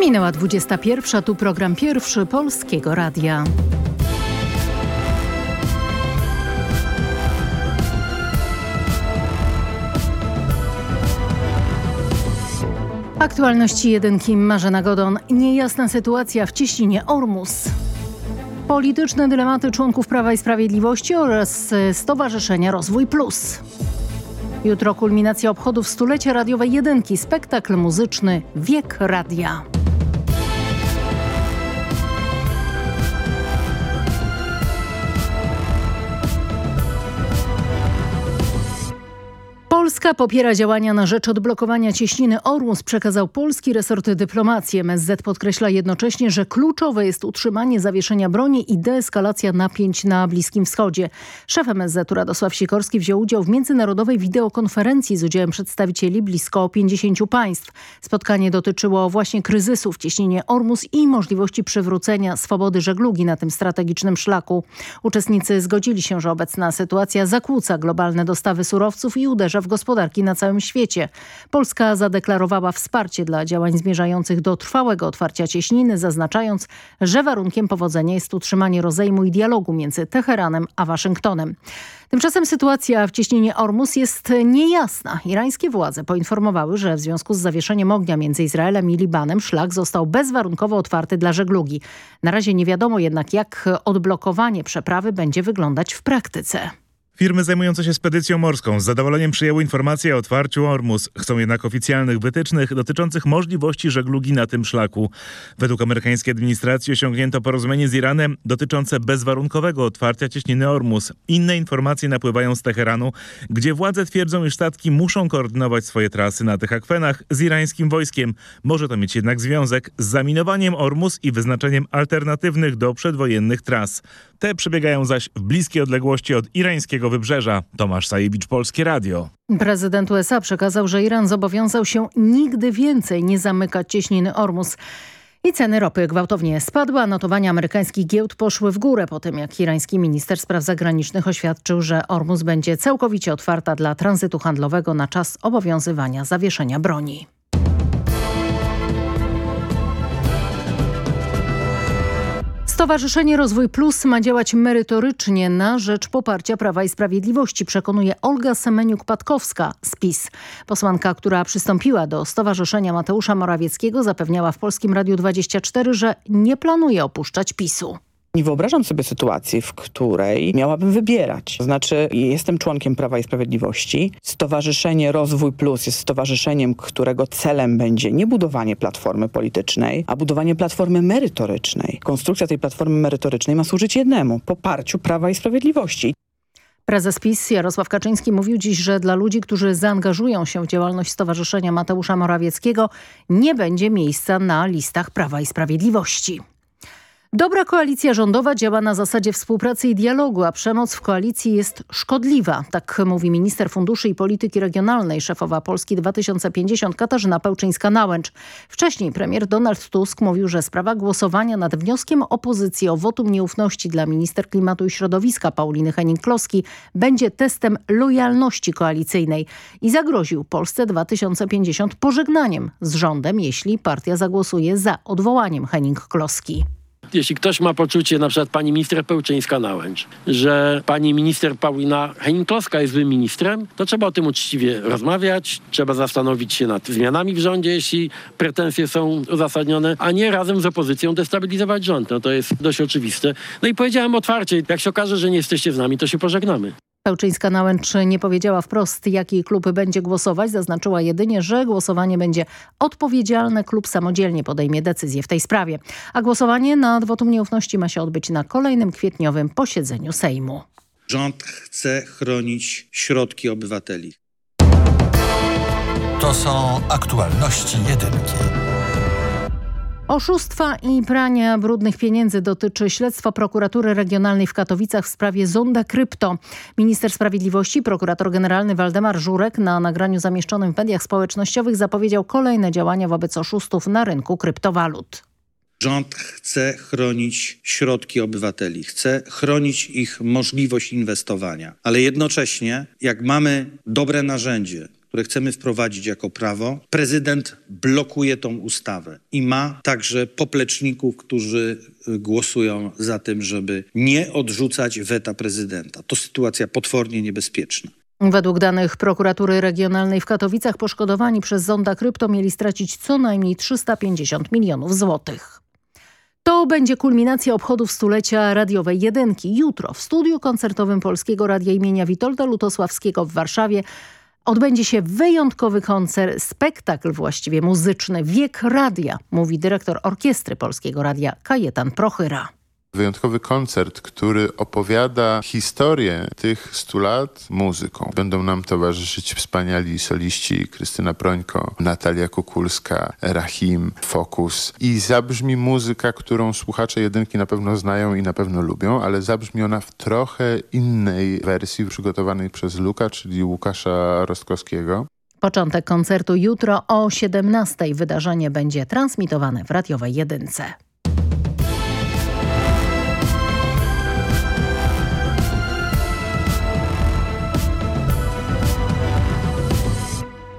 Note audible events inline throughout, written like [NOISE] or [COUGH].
Minęła 21. Tu program pierwszy Polskiego Radia. Aktualności jedynki Marzena Godon. Niejasna sytuacja w cieśninie Ormus. Polityczne dylematy członków Prawa i Sprawiedliwości oraz Stowarzyszenia Rozwój Plus. Jutro kulminacja obchodów stulecia radiowej jedynki, spektakl muzyczny Wiek Radia. Polska popiera działania na rzecz odblokowania cieśniny Ormus, przekazał polski resort dyplomacji. MSZ podkreśla jednocześnie, że kluczowe jest utrzymanie zawieszenia broni i deeskalacja napięć na Bliskim Wschodzie. Szef MSZ Radosław Sikorski wziął udział w międzynarodowej wideokonferencji z udziałem przedstawicieli blisko 50 państw. Spotkanie dotyczyło właśnie kryzysu w cieśninie Ormus i możliwości przywrócenia swobody żeglugi na tym strategicznym szlaku. Uczestnicy zgodzili się, że obecna sytuacja zakłóca globalne dostawy surowców i uderza w gospodarki na całym świecie. Polska zadeklarowała wsparcie dla działań zmierzających do trwałego otwarcia cieśniny, zaznaczając, że warunkiem powodzenia jest utrzymanie rozejmu i dialogu między Teheranem a Waszyngtonem. Tymczasem sytuacja w cieśninie Ormus jest niejasna. Irańskie władze poinformowały, że w związku z zawieszeniem ognia między Izraelem i Libanem szlak został bezwarunkowo otwarty dla żeglugi. Na razie nie wiadomo jednak jak odblokowanie przeprawy będzie wyglądać w praktyce. Firmy zajmujące się spedycją morską z zadowoleniem przyjęły informację o otwarciu Ormus. Chcą jednak oficjalnych wytycznych dotyczących możliwości żeglugi na tym szlaku. Według amerykańskiej administracji osiągnięto porozumienie z Iranem dotyczące bezwarunkowego otwarcia cieśniny Ormus. Inne informacje napływają z Teheranu, gdzie władze twierdzą, iż statki muszą koordynować swoje trasy na tych akwenach z irańskim wojskiem. Może to mieć jednak związek z zaminowaniem Ormus i wyznaczeniem alternatywnych do przedwojennych tras. Te przebiegają zaś w bliskiej odległości od irańskiego wybrzeża. Tomasz Sajewicz, Polskie Radio. Prezydent USA przekazał, że Iran zobowiązał się nigdy więcej nie zamykać cieśniny Ormus. I ceny ropy gwałtownie spadły, a notowania amerykańskich giełd poszły w górę po tym, jak irański minister spraw zagranicznych oświadczył, że Ormus będzie całkowicie otwarta dla tranzytu handlowego na czas obowiązywania zawieszenia broni. Stowarzyszenie Rozwój Plus ma działać merytorycznie na rzecz poparcia Prawa i Sprawiedliwości, przekonuje Olga Semeniuk-Patkowska z PiS. Posłanka, która przystąpiła do Stowarzyszenia Mateusza Morawieckiego zapewniała w Polskim Radiu 24, że nie planuje opuszczać PiSu. Nie wyobrażam sobie sytuacji, w której miałabym wybierać. To znaczy, jestem członkiem Prawa i Sprawiedliwości. Stowarzyszenie Rozwój Plus jest stowarzyszeniem, którego celem będzie nie budowanie platformy politycznej, a budowanie platformy merytorycznej. Konstrukcja tej platformy merytorycznej ma służyć jednemu – poparciu Prawa i Sprawiedliwości. Prezes PiS Jarosław Kaczyński mówił dziś, że dla ludzi, którzy zaangażują się w działalność Stowarzyszenia Mateusza Morawieckiego nie będzie miejsca na listach Prawa i Sprawiedliwości. Dobra koalicja rządowa działa na zasadzie współpracy i dialogu, a przemoc w koalicji jest szkodliwa. Tak mówi minister funduszy i polityki regionalnej, szefowa Polski 2050 Katarzyna Pełczyńska-Nałęcz. Wcześniej premier Donald Tusk mówił, że sprawa głosowania nad wnioskiem opozycji o wotum nieufności dla minister klimatu i środowiska Pauliny Henning-Kloski będzie testem lojalności koalicyjnej i zagroził Polsce 2050 pożegnaniem z rządem, jeśli partia zagłosuje za odwołaniem Henning-Kloski jeśli ktoś ma poczucie, na przykład pani minister Pełczyńska-Nałęcz, że pani minister Paulina Henning-Kloska jest złym ministrem, to trzeba o tym uczciwie rozmawiać, trzeba zastanowić się nad zmianami w rządzie, jeśli pretensje są uzasadnione, a nie razem z opozycją destabilizować rząd. No to jest dość oczywiste. No i powiedziałem otwarcie, jak się okaże, że nie jesteście z nami, to się pożegnamy. Pełczyńska-Nałęcz nie powiedziała wprost, jaki klub będzie głosować. Zaznaczyła jedynie, że głosowanie będzie odpowiedzialne. Klub samodzielnie podejmie decyzję w tej sprawie. A głosowanie nad wotum nieufności ma się odbyć na kolejnym kwietniowym posiedzeniu Sejmu. Rząd chce chronić środki obywateli. To są aktualności jedynki. Oszustwa i prania brudnych pieniędzy dotyczy śledztwo prokuratury regionalnej w Katowicach w sprawie Zonda Krypto. Minister Sprawiedliwości, prokurator generalny Waldemar Żurek na nagraniu zamieszczonym w mediach społecznościowych zapowiedział kolejne działania wobec oszustów na rynku kryptowalut. Rząd chce chronić środki obywateli, chce chronić ich możliwość inwestowania, ale jednocześnie jak mamy dobre narzędzie, które chcemy wprowadzić jako prawo, prezydent blokuje tą ustawę i ma także popleczników, którzy y, głosują za tym, żeby nie odrzucać weta prezydenta. To sytuacja potwornie niebezpieczna. Według danych prokuratury regionalnej w Katowicach poszkodowani przez zonda krypto mieli stracić co najmniej 350 milionów złotych. To będzie kulminacja obchodów stulecia radiowej jedynki. Jutro w studiu koncertowym Polskiego Radia imienia Witolda Lutosławskiego w Warszawie odbędzie się wyjątkowy koncert, spektakl właściwie muzyczny Wiek Radia, mówi dyrektor orkiestry Polskiego Radia Kajetan Prochyra. Wyjątkowy koncert, który opowiada historię tych stu lat muzyką. Będą nam towarzyszyć wspaniali soliści Krystyna Prońko, Natalia Kukulska, Rahim, Fokus. I zabrzmi muzyka, którą słuchacze jedynki na pewno znają i na pewno lubią, ale zabrzmi ona w trochę innej wersji przygotowanej przez Luka, czyli Łukasza Rostkowskiego. Początek koncertu jutro o 17. Wydarzenie będzie transmitowane w radiowej jedynce.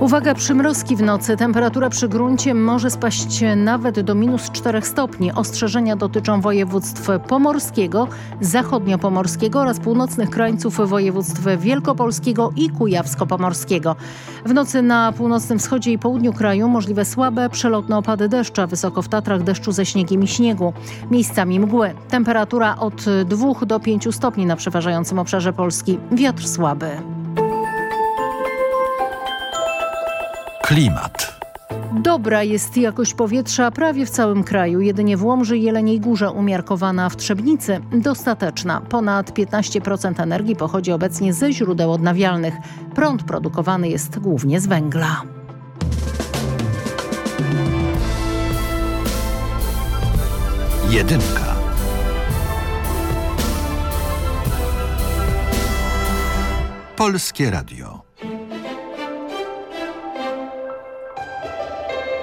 Uwaga, przymrozki w nocy. Temperatura przy gruncie może spaść nawet do minus 4 stopni. Ostrzeżenia dotyczą województw pomorskiego, zachodniopomorskiego oraz północnych krańców województw wielkopolskiego i kujawsko-pomorskiego. W nocy na północnym wschodzie i południu kraju możliwe słabe, przelotne opady deszcza, wysoko w Tatrach deszczu ze śniegiem i śniegu. Miejscami mgły. Temperatura od 2 do 5 stopni na przeważającym obszarze Polski. Wiatr słaby. Klimat. Dobra jest jakość powietrza prawie w całym kraju. Jedynie w Łomży Jeleniej Górze umiarkowana w Trzebnicy dostateczna. Ponad 15% energii pochodzi obecnie ze źródeł odnawialnych. Prąd produkowany jest głównie z węgla. Jedynka. Polskie Radio.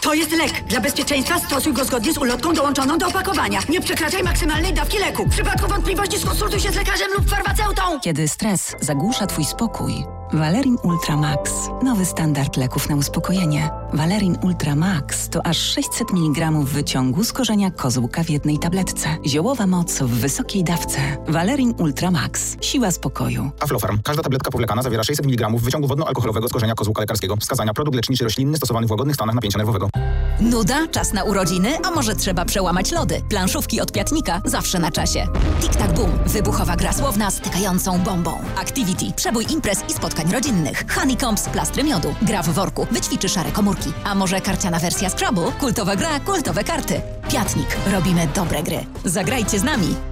To jest lek. Dla bezpieczeństwa stosuj go zgodnie z ulotką dołączoną do opakowania. Nie przekraczaj maksymalnej dawki leku. W przypadku wątpliwości skonsultuj się z lekarzem lub farmaceutą. Kiedy stres zagłusza Twój spokój, Valerin Ultra Max. Nowy standard leków na uspokojenie. Valerin Ultra Max to aż 600 mg wyciągu z korzenia kozłka w jednej tabletce. Ziołowa moc w wysokiej dawce. Valerin Ultra Max. Siła spokoju. Aflofarm. Każda tabletka powlekana zawiera 600 mg wyciągu wodno-alkoholowego z korzenia kozłka lekarskiego. Wskazania produkt leczniczy roślinny stosowany w łagodnych stanach napięcia nerwowego. Nuda, czas na urodziny, a może trzeba przełamać lody. Planszówki od Piatnika zawsze na czasie. Tic-tac boom. Wybuchowa gra słowna stykającą bombą. Activity. Przebój imprez i spotkań rodzinnych. Honeycombs. Plastry miodu. Gra w worku. Wyćwiczy szare komórki. A może karciana wersja Scrabble? Kultowa gra, kultowe karty. Piatnik. Robimy dobre gry. Zagrajcie z nami.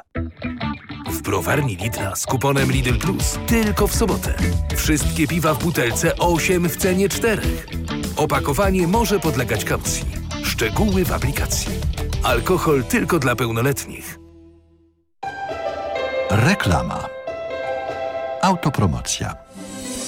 W browarni Lidla z kuponem Lidl Plus tylko w sobotę. Wszystkie piwa w butelce 8 w cenie 4. Opakowanie może podlegać kaucji. Szczegóły w aplikacji. Alkohol tylko dla pełnoletnich. Reklama. Autopromocja.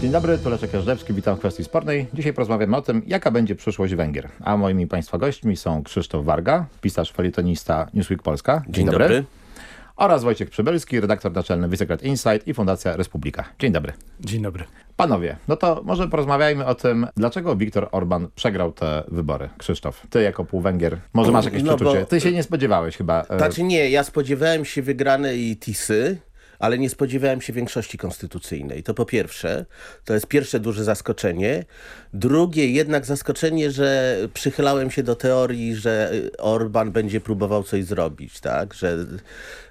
Dzień dobry, tu Leszek Jażdżewski, witam w kwestii sportnej. Dzisiaj porozmawiamy o tym, jaka będzie przyszłość Węgier. A moimi Państwa gośćmi są Krzysztof Warga, pisarz felietonista Newsweek Polska. Dzień, Dzień dobry. dobry. Oraz Wojciech Przybylski, redaktor naczelny Wysokrat Insight i Fundacja Republika. Dzień dobry. Dzień dobry. Panowie, no to może porozmawiajmy o tym, dlaczego Viktor Orban przegrał te wybory. Krzysztof, ty jako półwęgier, może masz jakieś no przeczucie? Bo... Ty się nie spodziewałeś chyba. E, znaczy nie, ja spodziewałem się wygranej Tisy, ale nie spodziewałem się większości konstytucyjnej. To po pierwsze, to jest pierwsze duże zaskoczenie. Drugie jednak zaskoczenie, że przychylałem się do teorii, że Orban będzie próbował coś zrobić, tak? Że,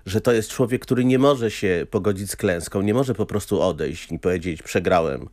że to jest człowiek, który nie może się pogodzić z klęską, nie może po prostu odejść i powiedzieć przegrałem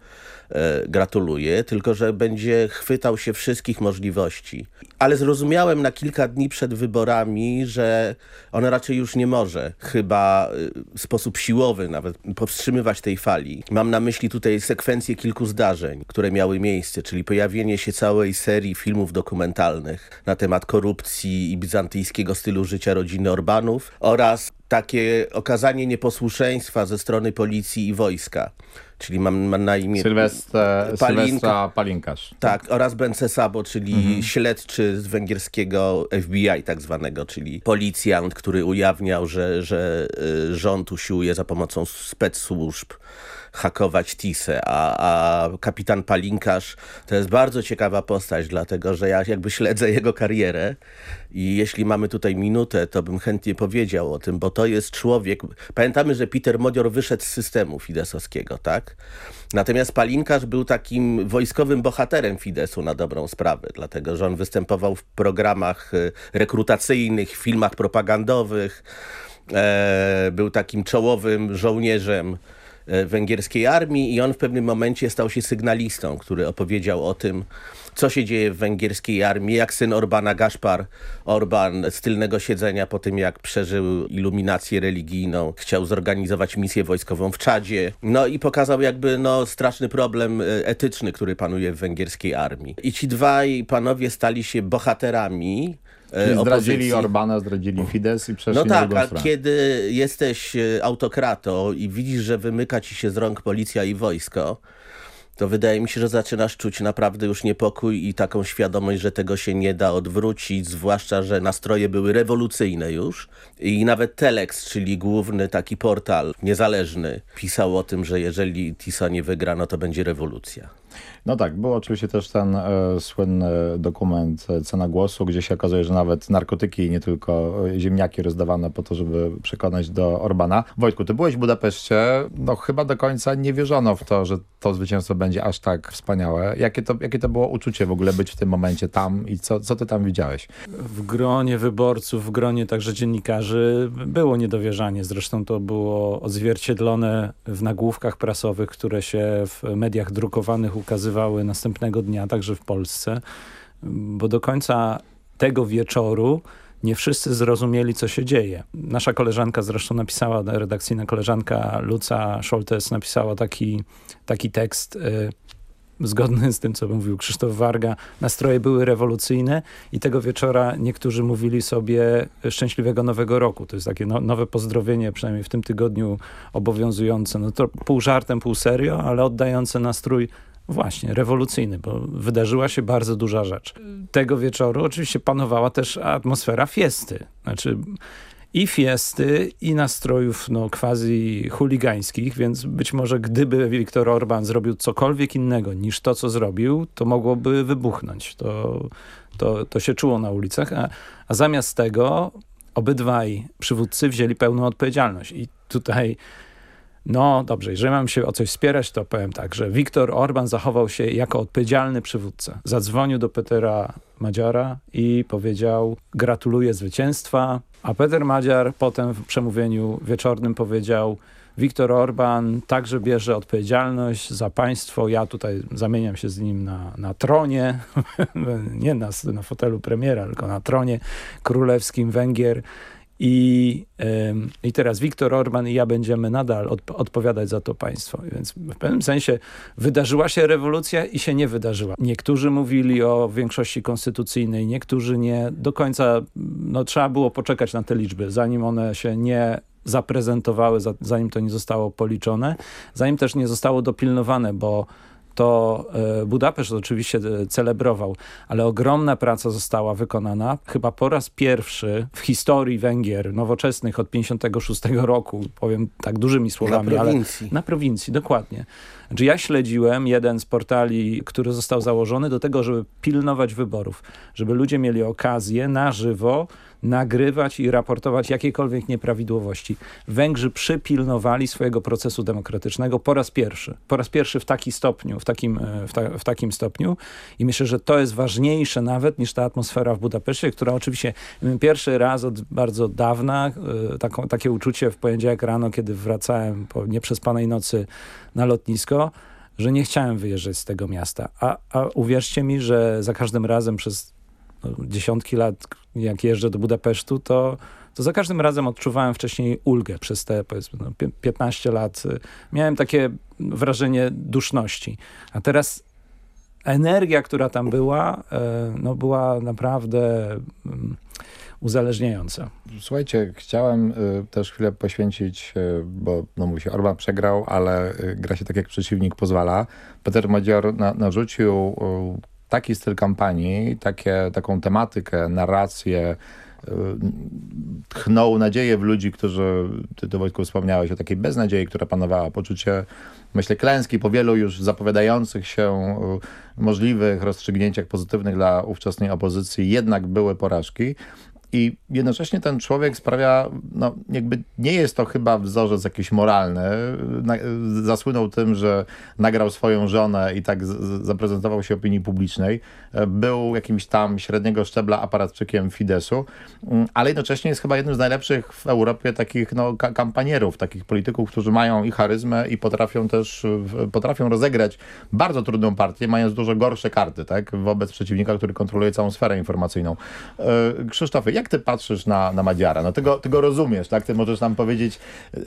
E, gratuluję, tylko że będzie chwytał się wszystkich możliwości. Ale zrozumiałem na kilka dni przed wyborami, że on raczej już nie może chyba e, w sposób siłowy nawet powstrzymywać tej fali. Mam na myśli tutaj sekwencję kilku zdarzeń, które miały miejsce, czyli pojawienie się całej serii filmów dokumentalnych na temat korupcji i bizantyjskiego stylu życia rodziny Orbanów oraz takie okazanie nieposłuszeństwa ze strony policji i wojska czyli mam, mam na imię... Sylwestra, Palinka, Palinkarz. Tak, oraz Bencesabo, czyli mhm. śledczy z węgierskiego FBI tak zwanego, czyli policjant, który ujawniał, że, że y, rząd usiłuje za pomocą spec służb hakować Tisę, a, a kapitan Palinkarz to jest bardzo ciekawa postać, dlatego że ja jakby śledzę jego karierę i jeśli mamy tutaj minutę, to bym chętnie powiedział o tym, bo to jest człowiek... Pamiętamy, że Peter Modior wyszedł z systemu fidesowskiego, tak? Natomiast Palinkarz był takim wojskowym bohaterem Fidesu na dobrą sprawę, dlatego że on występował w programach y, rekrutacyjnych, filmach propagandowych, e, był takim czołowym żołnierzem węgierskiej armii i on w pewnym momencie stał się sygnalistą, który opowiedział o tym, co się dzieje w węgierskiej armii, jak syn Orbana Gaszpar, Orban z tylnego siedzenia po tym jak przeżył iluminację religijną, chciał zorganizować misję wojskową w Czadzie. No i pokazał jakby no, straszny problem e, etyczny, który panuje w węgierskiej armii. I ci dwaj panowie stali się bohaterami Czyli zdradzili Orbana, zdradzili Fidesz i przeszli No tak, a kiedy jesteś e, autokratą i widzisz, że wymyka ci się z rąk policja i wojsko, to wydaje mi się, że zaczynasz czuć naprawdę już niepokój i taką świadomość, że tego się nie da odwrócić, zwłaszcza, że nastroje były rewolucyjne już i nawet Telex, czyli główny taki portal niezależny, pisał o tym, że jeżeli TISA nie wygra, no to będzie rewolucja. No tak, był oczywiście też ten e, słynny dokument e, Cena Głosu, gdzie się okazuje, że nawet narkotyki, nie tylko e, ziemniaki rozdawane po to, żeby przekonać do Orbana. Wojtku, ty byłeś w Budapeszcie, no chyba do końca nie wierzono w to, że to zwycięstwo będzie aż tak wspaniałe. Jakie to, jakie to było uczucie w ogóle być w tym momencie tam i co, co ty tam widziałeś? W gronie wyborców, w gronie także dziennikarzy było niedowierzanie. Zresztą to było odzwierciedlone w nagłówkach prasowych, które się w mediach drukowanych ukazywały następnego dnia, także w Polsce, bo do końca tego wieczoru nie wszyscy zrozumieli, co się dzieje. Nasza koleżanka zresztą napisała, redakcyjna koleżanka Luca Scholtes napisała taki, taki tekst y, zgodny z tym, co mówił Krzysztof Warga. Nastroje były rewolucyjne i tego wieczora niektórzy mówili sobie szczęśliwego nowego roku. To jest takie no, nowe pozdrowienie, przynajmniej w tym tygodniu obowiązujące. No to pół żartem, pół serio, ale oddające nastrój Właśnie, rewolucyjny, bo wydarzyła się bardzo duża rzecz. Tego wieczoru oczywiście panowała też atmosfera fiesty. Znaczy, i fiesty, i nastrojów no, quasi chuligańskich, więc być może gdyby Viktor Orban zrobił cokolwiek innego niż to, co zrobił, to mogłoby wybuchnąć. To, to, to się czuło na ulicach, a, a zamiast tego obydwaj przywódcy wzięli pełną odpowiedzialność. I tutaj no dobrze, jeżeli mam się o coś spierać, to powiem tak, że Viktor Orban zachował się jako odpowiedzialny przywódca. Zadzwonił do Petera Madziara i powiedział gratuluję zwycięstwa, a Peter Madziar potem w przemówieniu wieczornym powiedział Viktor Orban także bierze odpowiedzialność za państwo. Ja tutaj zamieniam się z nim na, na tronie, [LAUGHS] nie na, na fotelu premiera, tylko na tronie królewskim Węgier. I, I teraz Viktor Orban i ja będziemy nadal od, odpowiadać za to państwo. Więc w pewnym sensie wydarzyła się rewolucja i się nie wydarzyła. Niektórzy mówili o większości konstytucyjnej, niektórzy nie. Do końca no, trzeba było poczekać na te liczby, zanim one się nie zaprezentowały, zanim to nie zostało policzone, zanim też nie zostało dopilnowane, bo to e, Budapeszt oczywiście e, celebrował, ale ogromna praca została wykonana. Chyba po raz pierwszy w historii Węgier nowoczesnych od 56 roku, powiem tak dużymi słowami, na prowincji. ale na prowincji, dokładnie. Znaczy ja śledziłem jeden z portali, który został założony do tego, żeby pilnować wyborów, żeby ludzie mieli okazję na żywo nagrywać i raportować jakiekolwiek nieprawidłowości. Węgrzy przypilnowali swojego procesu demokratycznego po raz pierwszy. Po raz pierwszy w taki stopniu, w takim, e, w, ta, w takim stopniu i myślę, że to jest ważniejsze nawet niż ta atmosfera w Budapeszcie, która oczywiście pierwszy raz od bardzo dawna, e, takie uczucie w poniedziałek rano, kiedy wracałem po nieprzespanej nocy na lotnisko, że nie chciałem wyjeżdżać z tego miasta. A, a uwierzcie mi, że za każdym razem przez no, dziesiątki lat, jak jeżdżę do Budapesztu, to, to za każdym razem odczuwałem wcześniej ulgę przez te powiedzmy no, 15 lat. Miałem takie wrażenie duszności. A teraz energia, która tam była, e, no była naprawdę mm, uzależniająca. Słuchajcie, chciałem y, też chwilę poświęcić, y, bo no mówi się, Orban przegrał, ale gra się tak jak przeciwnik pozwala. Peter Madzior na, narzucił taki styl kampanii, takie, taką tematykę, narrację, tchnął nadzieję w ludzi, którzy, ty to Wojtku wspomniałeś o takiej beznadziei, która panowała, poczucie, myślę, klęski po wielu już zapowiadających się możliwych rozstrzygnięciach pozytywnych dla ówczesnej opozycji, jednak były porażki. I jednocześnie ten człowiek sprawia, no jakby nie jest to chyba wzorzec jakiś moralny. Zasłynął tym, że nagrał swoją żonę i tak zaprezentował się opinii publicznej. Był jakimś tam średniego szczebla aparatczykiem Fidesu, mm, ale jednocześnie jest chyba jednym z najlepszych w Europie takich no, kampanierów, takich polityków, którzy mają i charyzmę i potrafią też, potrafią rozegrać bardzo trudną partię, mając dużo gorsze karty, tak, wobec przeciwnika, który kontroluje całą sferę informacyjną. E, Krzysztofie, jak jak ty patrzysz na, na Madziara? No ty go, ty go rozumiesz, tak? Ty możesz nam powiedzieć,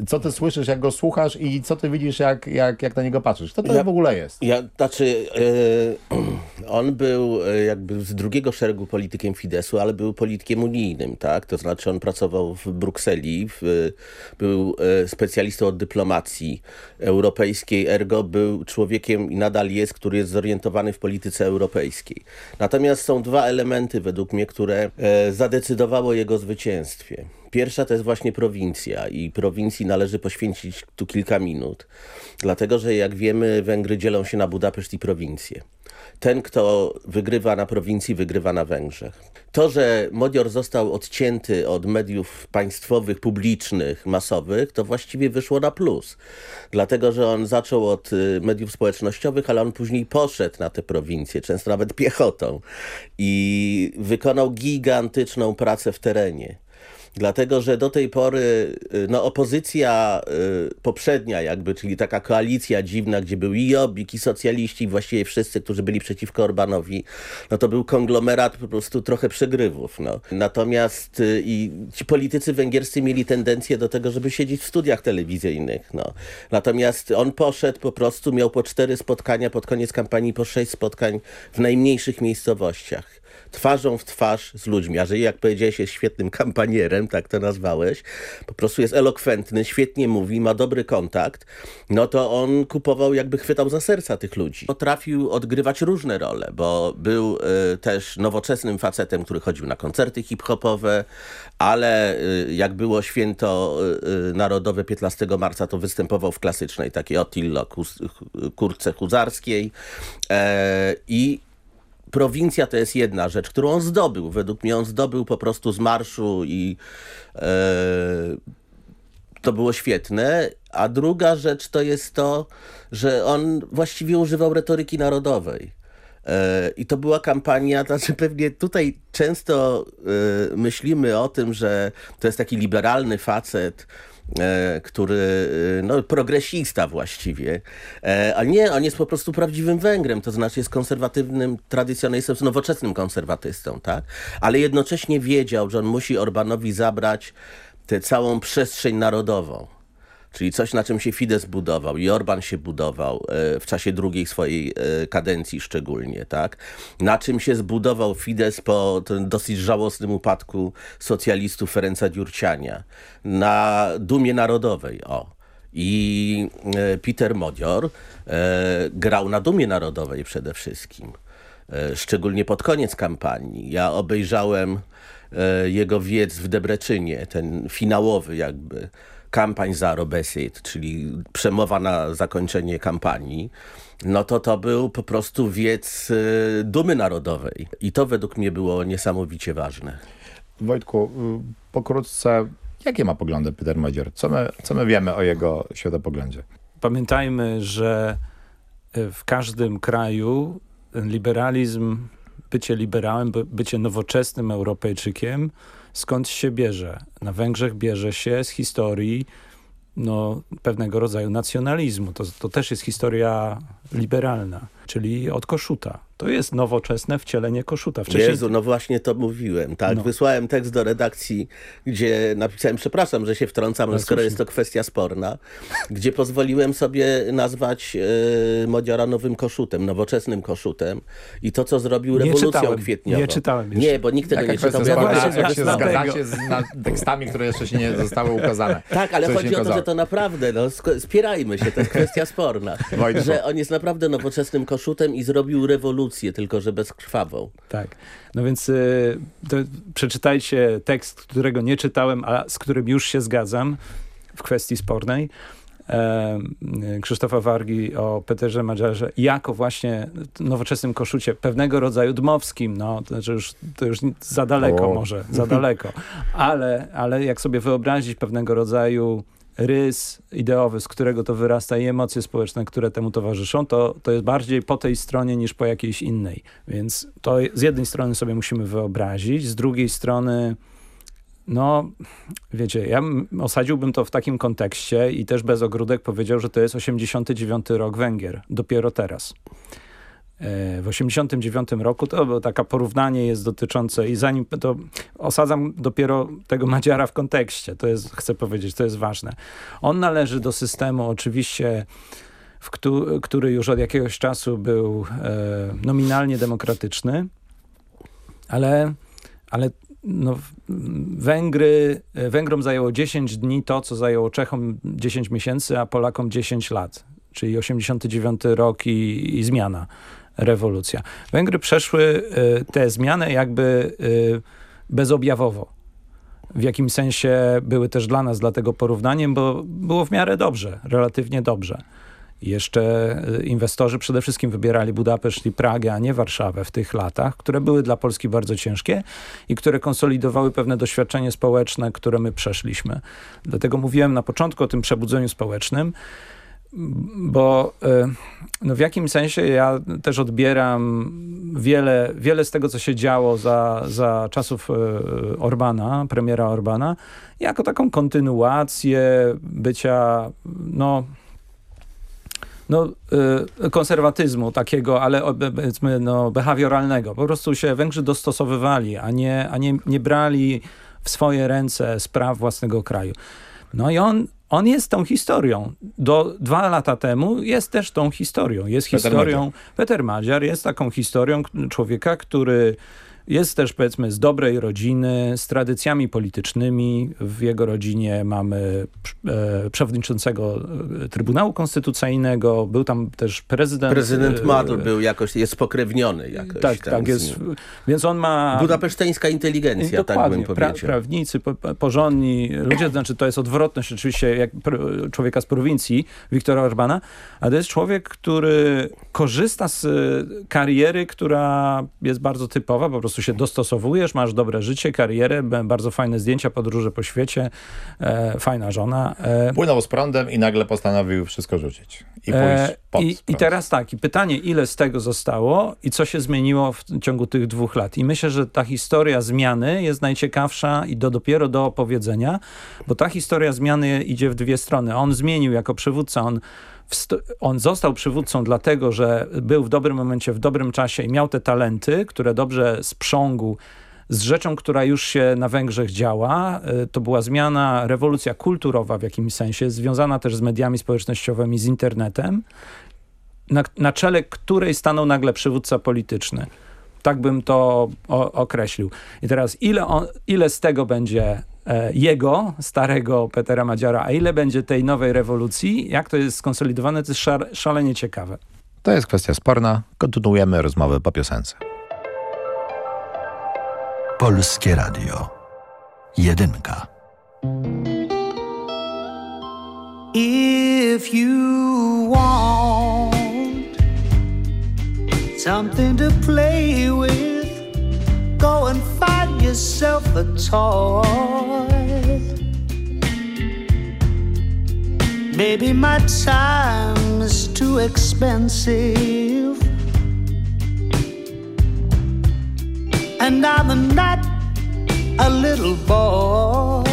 co ty słyszysz, jak go słuchasz i co ty widzisz, jak, jak, jak na niego patrzysz. Kto to ja, w ogóle jest? Ja, znaczy, yy, [CLEARS THROAT] on był e, jakby z drugiego szeregu politykiem Fidesu, ale był politykiem unijnym, tak? To znaczy on pracował w Brukseli, w, był specjalistą od dyplomacji europejskiej, ergo był człowiekiem i nadal jest, który jest zorientowany w polityce europejskiej. Natomiast są dwa elementy według mnie, które zadecydowały decydowało jego zwycięstwie. Pierwsza to jest właśnie prowincja i prowincji należy poświęcić tu kilka minut. Dlatego, że jak wiemy Węgry dzielą się na Budapeszt i prowincję. Ten, kto wygrywa na prowincji, wygrywa na Węgrzech. To, że Modior został odcięty od mediów państwowych, publicznych, masowych, to właściwie wyszło na plus. Dlatego, że on zaczął od y, mediów społecznościowych, ale on później poszedł na te prowincje, często nawet piechotą i wykonał gigantyczną pracę w terenie. Dlatego, że do tej pory y, no, opozycja y, poprzednia jakby, czyli taka koalicja dziwna, gdzie był i Jobbik, i socjaliści, właściwie wszyscy, którzy byli przeciwko Orbanowi, no to był konglomerat po prostu trochę przegrywów. No. Natomiast y, i ci politycy węgierscy mieli tendencję do tego, żeby siedzieć w studiach telewizyjnych. No. Natomiast on poszedł po prostu, miał po cztery spotkania, pod koniec kampanii po sześć spotkań w najmniejszych miejscowościach twarzą w twarz z ludźmi. A że jak powiedziałeś, jest świetnym kampanierem, tak to nazwałeś, po prostu jest elokwentny, świetnie mówi, ma dobry kontakt, no to on kupował, jakby chwytał za serca tych ludzi. Potrafił odgrywać różne role, bo był y, też nowoczesnym facetem, który chodził na koncerty hip-hopowe, ale y, jak było święto y, narodowe 15 marca, to występował w klasycznej takiej Otillo kurce huzarskiej e, i prowincja to jest jedna rzecz, którą on zdobył. Według mnie on zdobył po prostu z marszu i e, to było świetne. A druga rzecz to jest to, że on właściwie używał retoryki narodowej. E, I to była kampania, znaczy pewnie tutaj często e, myślimy o tym, że to jest taki liberalny facet, który, e, no progresista właściwie, e, ale nie, on jest po prostu prawdziwym Węgrem, to znaczy jest konserwatywnym tradycjonalistą, nowoczesnym konserwatystą, tak? Ale jednocześnie wiedział, że on musi Orbanowi zabrać tę całą przestrzeń narodową. Czyli coś, na czym się Fidesz budował i Orban się budował w czasie drugiej swojej kadencji szczególnie, tak? Na czym się zbudował Fidesz po tym dosyć żałosnym upadku socjalistów Ferenca Dziurciania na dumie narodowej. O. I e, Peter Modior e, grał na dumie narodowej przede wszystkim. E, szczególnie pod koniec kampanii. Ja obejrzałem e, jego wiec w Debreczynie, ten finałowy jakby kampań za Robesit, czyli przemowa na zakończenie kampanii, no to to był po prostu wiec e, dumy narodowej. I to według mnie było niesamowicie ważne. Wojtku, y, pokrótce Jakie ma poglądy Peter Modzior? Co my, co my wiemy o jego światopoglądzie? Pamiętajmy, że e, w każdym kraju liberalizm, bycie liberałem, bycie nowoczesnym Europejczykiem, skąd się bierze? Na Węgrzech bierze się z historii no, pewnego rodzaju nacjonalizmu. To, to też jest historia liberalna, czyli od Koszuta. To jest nowoczesne wcielenie Koszuta. Wcześniej... Jezu, no właśnie to mówiłem, tak? No. Wysłałem tekst do redakcji, gdzie napisałem, przepraszam, że się wtrącam, no, skoro jest to kwestia sporna, gdzie pozwoliłem sobie nazwać Modziora nowym Koszutem, nowoczesnym Koszutem i to, co zrobił rewolucją czytałem, kwietniową. Nie czytałem jeszcze. Nie, bo nikt tego Jaka nie czytał. Sporna, jak się zgadzacie z tekstami, które jeszcze się nie zostały ukazane. Tak, ale chodzi o to, że to naprawdę, no, spierajmy się, to jest kwestia sporna. że on jest naprawdę nowoczesnym Koszutem i zrobił rewolucję, tylko że bezkrwawą. Tak. No więc y, przeczytajcie tekst, którego nie czytałem, a z którym już się zgadzam w kwestii spornej. E, Krzysztofa Wargi o Peterze Madziarze jako właśnie nowoczesnym koszucie, pewnego rodzaju dmowskim, no to, znaczy już, to już za daleko o. może, za daleko, [LAUGHS] ale, ale jak sobie wyobrazić pewnego rodzaju rys ideowy, z którego to wyrasta i emocje społeczne, które temu towarzyszą, to, to jest bardziej po tej stronie niż po jakiejś innej. Więc to z jednej strony sobie musimy wyobrazić, z drugiej strony no, wiecie, ja osadziłbym to w takim kontekście i też bez ogródek powiedział, że to jest 89 rok Węgier, dopiero teraz. E, w 89 roku, to taka porównanie jest dotyczące i zanim to osadzam dopiero tego Madziara w kontekście, to jest, chcę powiedzieć, to jest ważne. On należy do systemu oczywiście w który już od jakiegoś czasu był e, nominalnie demokratyczny, ale, ale no, Węgry, Węgrom zajęło 10 dni to, co zajęło Czechom 10 miesięcy, a Polakom 10 lat, czyli 89 rok i, i zmiana rewolucja. Węgry przeszły y, tę zmianę jakby y, bezobjawowo. W jakimś sensie były też dla nas dlatego porównaniem, bo było w miarę dobrze, relatywnie dobrze. Jeszcze y, inwestorzy przede wszystkim wybierali Budapeszt i Pragę, a nie Warszawę w tych latach, które były dla Polski bardzo ciężkie i które konsolidowały pewne doświadczenie społeczne, które my przeszliśmy. Dlatego mówiłem na początku o tym przebudzeniu społecznym, bo e, no w jakim sensie ja też odbieram wiele, wiele z tego, co się działo za, za czasów e, Orbana, premiera Orbana, jako taką kontynuację bycia, no, no, e, konserwatyzmu takiego, ale powiedzmy no, behawioralnego. Po prostu się Węgrzy dostosowywali, a nie, a nie, nie brali w swoje ręce spraw własnego kraju. No i on on jest tą historią. Do dwa lata temu jest też tą historią. Jest Peter historią. Madziar. Peter Madziar jest taką historią człowieka, który Jest też powiedzmy z dobrej rodziny, z tradycjami politycznymi. W jego rodzinie mamy e, przewodniczącego e, Trybunału Konstytucyjnego, był tam też prezydent. Prezydent e, Madl był jakoś, jest spokrewniony jakoś. Tak, tak, jest. Więc on ma... Budapeszteńska inteligencja, tak bym pra, powiedział. prawnicy, po, porządni ludzie, znaczy to jest odwrotność oczywiście jak człowieka z prowincji, Wiktora Orbana, ale to jest człowiek, który korzysta z kariery, która jest bardzo typowa, po prostu się dostosowujesz, masz dobre życie, karierę, bardzo fajne zdjęcia, podróże po świecie, e, fajna żona. E, Płynął z prądem i nagle postanowił wszystko rzucić i pójść pod I, I teraz tak, i pytanie, ile z tego zostało i co się zmieniło w ciągu tych dwóch lat. I myślę, że ta historia zmiany jest najciekawsza i do, dopiero do opowiedzenia, bo ta historia zmiany idzie w dwie strony. On zmienił jako przywódca, on on został przywódcą dlatego, że był w dobrym momencie, w dobrym czasie i miał te talenty, które dobrze sprzągł z rzeczą, która już się na Węgrzech działa. E, to była zmiana, rewolucja kulturowa w jakimś sensie, związana też z mediami społecznościowymi, z internetem, na, na czele której stanął nagle przywódca polityczny. Tak bym to o, określił. I teraz ile, on, ile z tego będzie jego, starego Petera Madziara, a ile będzie tej nowej rewolucji, jak to jest skonsolidowane, to jest szalenie ciekawe. To jest kwestia sporna. Kontynuujemy rozmowę po piosence. Polskie Radio. Jedynka. If you want something to play with, go and find yourself a toy. Maybe my time is too expensive. and I'm not a little boy.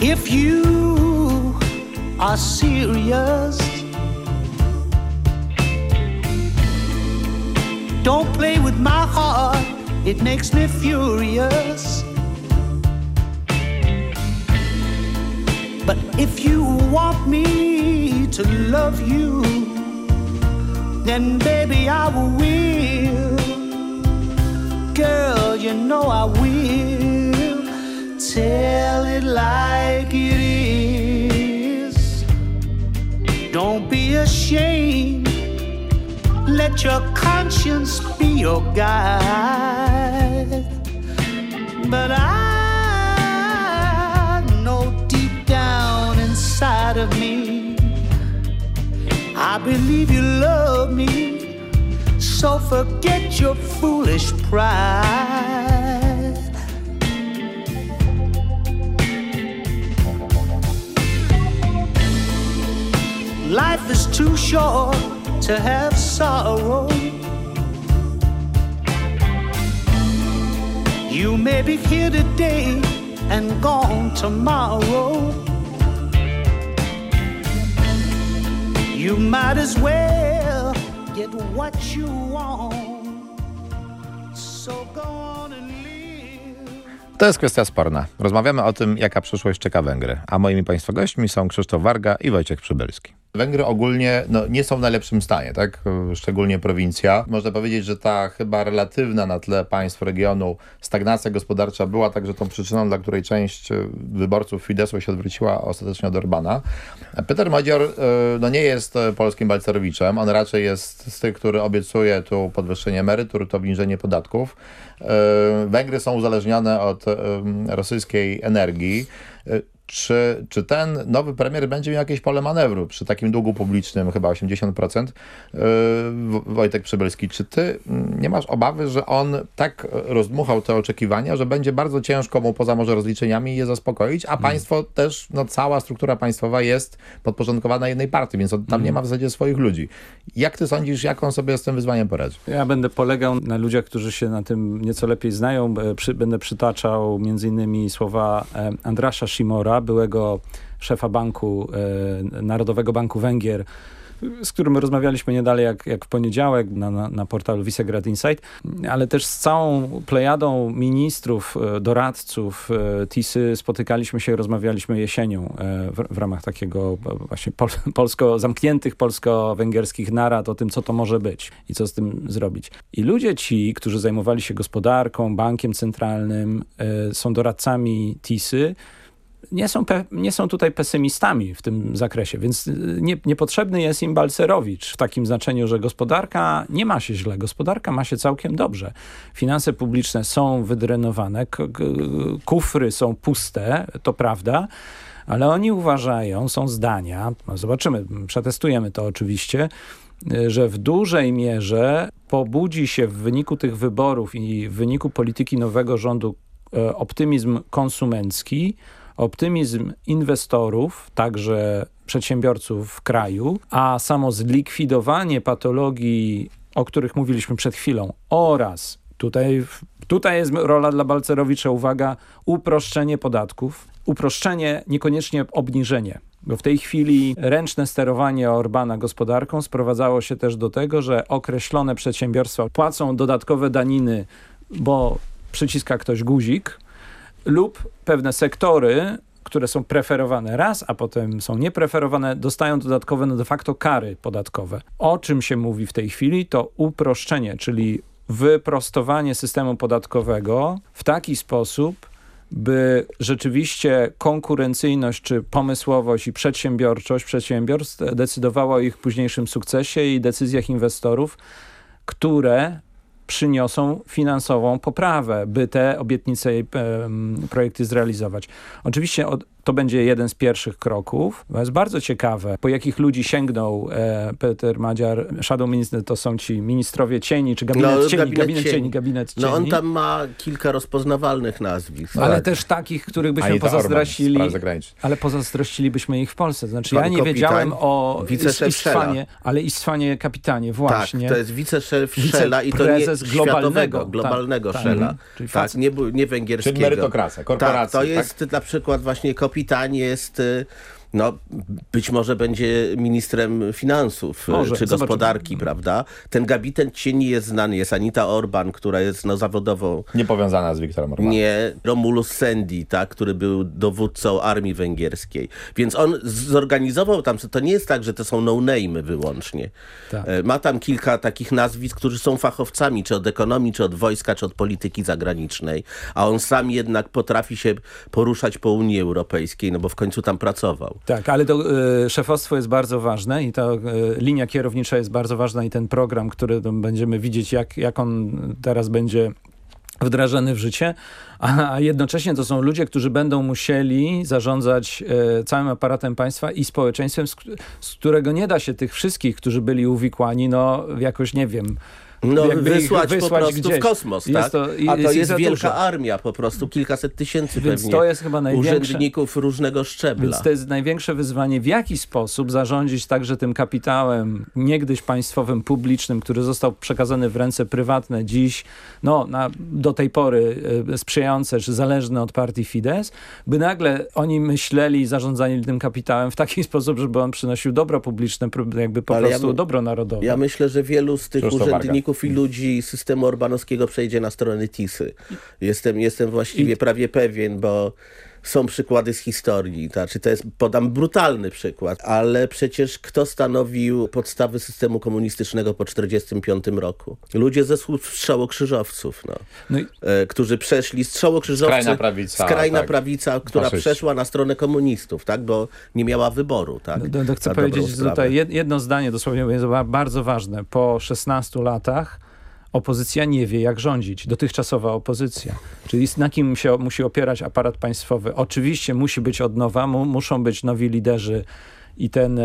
If you are serious, don't play with my heart, it makes me furious. But if you want me, to love you, then baby I will. Girl, you know I will. Tell it like it is. Don't be ashamed. Let your conscience be your guide. But I know deep down inside of me I believe you love me, so forget your foolish pride. Life is too short to have sorrow. You may be here today and gone tomorrow. You might as well get what you want. So go on and. To jest kwestia sporna. Rozmawiamy o tym, jaka przyszłość czeka Węgry. A moimi Państwa gośćmi są Krzysztof Warga i Wojciech Przybylski. Węgry ogólnie no, nie są w najlepszym stanie, tak? Szczególnie prowincja. Można powiedzieć, że ta chyba relatywna na tle państw regionu stagnacja gospodarcza była także tą przyczyną, dla której część e, wyborców Fidesu się odwróciła ostatecznie od Orbana. Peter Madzior e, no, nie jest e, polskim Balcerowiczem. On raczej jest z tych, który obiecuje tu podwyższenie emerytur, to obniżenie podatków. Węgry są uzależnione od rosyjskiej energii czy, czy ten nowy premier będzie miał jakieś pole manewru przy takim długu publicznym, chyba 80%? Yy, Wojtek Przybylski, czy ty nie masz obawy, że on tak rozdmuchał te oczekiwania, że będzie bardzo ciężko mu poza może rozliczeniami je zaspokoić, a mm. państwo też, no cała struktura państwowa jest podporządkowana jednej partii, więc on tam mm. nie ma w zasadzie swoich ludzi. Jak ty sądzisz, jak on sobie z tym wyzwaniem poradzi? Ja będę polegał na ludziach, którzy się na tym nieco lepiej znają. Będę przytaczał między innymi słowa e, Andrasza Byłego szefa banku, e, Narodowego Banku Węgier, z którym rozmawialiśmy nie dalej jak, jak w poniedziałek na, na, na portalu Visegrad Insight, ale też z całą plejadą ministrów, e, doradców e, TISy spotykaliśmy się, rozmawialiśmy jesienią w, w ramach takiego właśnie pol, polsko, zamkniętych polsko-węgierskich narad o tym, co to może być i co z tym zrobić. I ludzie ci, którzy zajmowali się gospodarką, bankiem centralnym, są doradcami TISy, nie są, nie są tutaj pesymistami w tym zakresie, więc y, nie, niepotrzebny jest im Balcerowicz w takim znaczeniu, że gospodarka nie ma się źle, gospodarka ma się całkiem dobrze. Finanse publiczne są wydrenowane, kufry są puste, to prawda, ale oni uważają, są zdania, no zobaczymy, przetestujemy to oczywiście, y, że w dużej mierze pobudzi się w wyniku tych wyborów i w wyniku polityki nowego rządu y, optymizm konsumencki, optymizm inwestorów, także przedsiębiorców w kraju, a samo zlikwidowanie patologii, o których mówiliśmy przed chwilą oraz tutaj, tutaj jest rola dla Balcerowicza, uwaga, uproszczenie podatków, uproszczenie, niekoniecznie obniżenie. Bo w tej chwili ręczne sterowanie Orbana gospodarką sprowadzało się też do tego, że określone przedsiębiorstwa płacą dodatkowe daniny, bo przyciska ktoś guzik, lub pewne sektory, które są preferowane raz, a potem są niepreferowane, dostają dodatkowe no de facto kary podatkowe. O czym się mówi w tej chwili to uproszczenie, czyli wyprostowanie systemu podatkowego w taki sposób, by rzeczywiście konkurencyjność, czy pomysłowość i przedsiębiorczość przedsiębiorstw decydowała o ich późniejszym sukcesie i decyzjach inwestorów, które przyniosą finansową poprawę, by te obietnice i projekty zrealizować. Oczywiście od, to będzie jeden z pierwszych kroków. To jest bardzo ciekawe, po jakich ludzi sięgnął e, Peter Madziar. Shadow Minister to są ci ministrowie cieni, czy gabinet no, cieni, gabinet, gabinet cieni. cieni, gabinet cieni. No on tam ma kilka rozpoznawalnych nazwisk. Ale tak. też takich, których byśmy pozazdrościli. Ale pozazdrościlibyśmy ich w Polsce. Znaczy Pan ja nie kapitan, wiedziałem o Istwanie, ale Istwanie kapitanie, właśnie. Tak, to jest wiceszef Szela i to nie globalnego, tak, globalnego tak, Szela. Tak, tak, nie, nie węgierskiego. Czyli merytokracja, korporacja. Tak, to jest tak? na przykład właśnie kapitan jest y, no, być może będzie ministrem finansów y, może, czy gospodarki, zobaczymy. prawda? Ten gabinet cieni jest znany. Jest Anita Orban, która jest no, zawodową... Niepowiązana z Viktorem Orbanem. Nie. Romulus Sendi, tak, który był dowódcą armii węgierskiej. Więc on zorganizował tam, to nie jest tak, że to są no-name wyłącznie. Tak. E, ma tam kilka takich nazwisk, którzy są fachowcami, czy od ekonomii, czy od wojska, czy od polityki zagranicznej. A on sam jednak potrafi się poruszać po Unii Europejskiej, no bo w końcu tam pracował. Tak, ale to y, szefostwo jest bardzo ważne i ta y, linia kierownicza jest bardzo ważna i ten program, który będziemy widzieć, jak, jak on teraz będzie wdrażany w życie, a jednocześnie to są ludzie, którzy będą musieli zarządzać e, całym aparatem państwa i społeczeństwem, z, z, którego nie da się tych wszystkich, którzy byli uwikłani, no jakoś nie wiem, no, wysłać, wysłać po prostu gdzieś. w kosmos, tak? To, A to jest wielka dużo. armia, po prostu kilkaset tysięcy Więc pewnie to jest chyba największe, urzędników różnego szczebla. Więc to jest największe wyzwanie, w jaki sposób zarządzić także tym kapitałem niegdyś państwowym, publicznym, który został przekazany w ręce prywatne, dziś no, na, do tej pory y, sprzyjające czy zależne od partii Fidesz, by nagle oni myśleli i zarządzali tym kapitałem w taki [LAUGHS] sposób, żeby on przynosił dobro publiczne, jakby po Ale prostu ja dobro narodowe. Ja myślę, że wielu z tych urzędników i ludzi systemu orbanowskiego przejdzie na stronę TISy. Jestem, jestem właściwie prawie pewien, bo są przykłady z historii. Znaczy, to jest, podam brutalny przykład, ale przecież kto stanowił podstawy systemu komunistycznego po 1945 roku? Ludzie ze strzałokrzyżowców, no. no i... e, którzy przeszli strzałokrzyżowcy, skrajna prawica, skrajna tak. prawica która Faszyści. przeszła na stronę komunistów, tak? bo nie miała wyboru. Tak? No, no, chcę powiedzieć tutaj jedno zdanie, dosłownie jest bardzo ważne. Po 16 latach opozycja nie wie, jak rządzić. Dotychczasowa opozycja. Czyli na kim się musi opierać aparat państwowy. Oczywiście musi być od nowa, mu, muszą być nowi liderzy i ten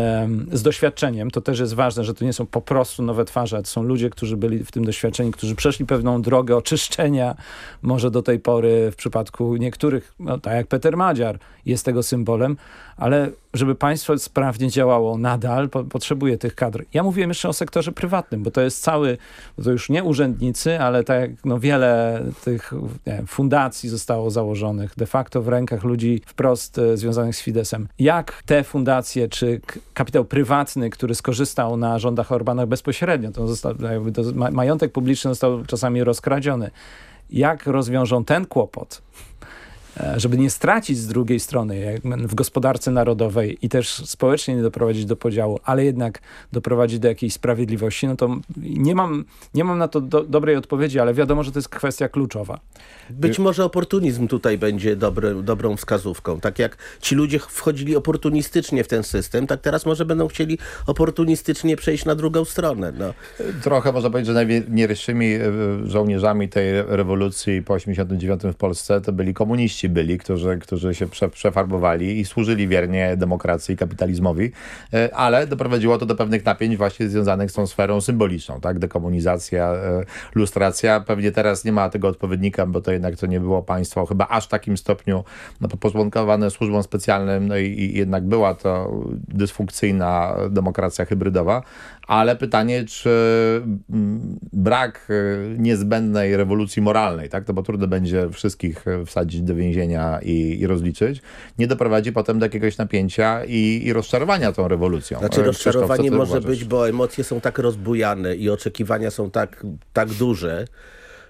z doświadczeniem, to też jest ważne, że to nie są po prostu nowe twarze, to są ludzie, którzy byli w tym doświadczeniu, którzy przeszli pewną drogę oczyszczenia, może do tej pory w przypadku niektórych, no, tak jak Peter Madziar jest tego symbolem, ale żeby państwo sprawnie działało nadal, po, potrzebuje tych kadr. Ja mówiłem jeszcze o sektorze prywatnym, bo to jest cały, to już nie urzędnicy, ale tak no wiele tych wiem, fundacji zostało założonych de facto w rękach ludzi wprost e, związanych z Fidesem. Jak te fundacje, czy kapitał prywatny, który skorzystał na rządach Orbana bezpośrednio, to, został, jakby to majątek publiczny został czasami rozkradziony. Jak rozwiążą ten kłopot, żeby nie stracić z drugiej strony w gospodarce narodowej i też społecznie nie doprowadzić do podziału, ale jednak doprowadzić do jakiejś sprawiedliwości, no to nie mam, nie mam na to do, dobrej odpowiedzi, ale wiadomo, że to jest kwestia kluczowa. Być może oportunizm tutaj będzie dobry, dobrą wskazówką. Tak jak ci ludzie wchodzili oportunistycznie w ten system, tak teraz może będą chcieli oportunistycznie przejść na drugą stronę. No. Trochę można powiedzieć, że najwierszczymi e, żołnierzami tej rewolucji po 89 w Polsce to byli komuniści byli, którzy, którzy się prze, przefarbowali i służyli wiernie demokracji i kapitalizmowi, e, ale doprowadziło to do pewnych napięć właśnie związanych z tą sferą symboliczną, tak? Dekomunizacja, e, lustracja. Pewnie teraz nie ma tego odpowiednika, bo to jednak to nie było państwo chyba aż w takim stopniu no, pozłonkowane służbom specjalnym, no i, i jednak była to dysfunkcyjna demokracja hybrydowa, ale pytanie, czy mm, brak e, niezbędnej rewolucji moralnej, tak, to bo trudno będzie wszystkich wsadzić do więzienia i, i rozliczyć, nie doprowadzi potem do jakiegoś napięcia i, i rozczarowania tą rewolucją. Znaczy e, rozczarowanie może uważasz? być, bo emocje są tak rozbujane i oczekiwania są tak, tak duże,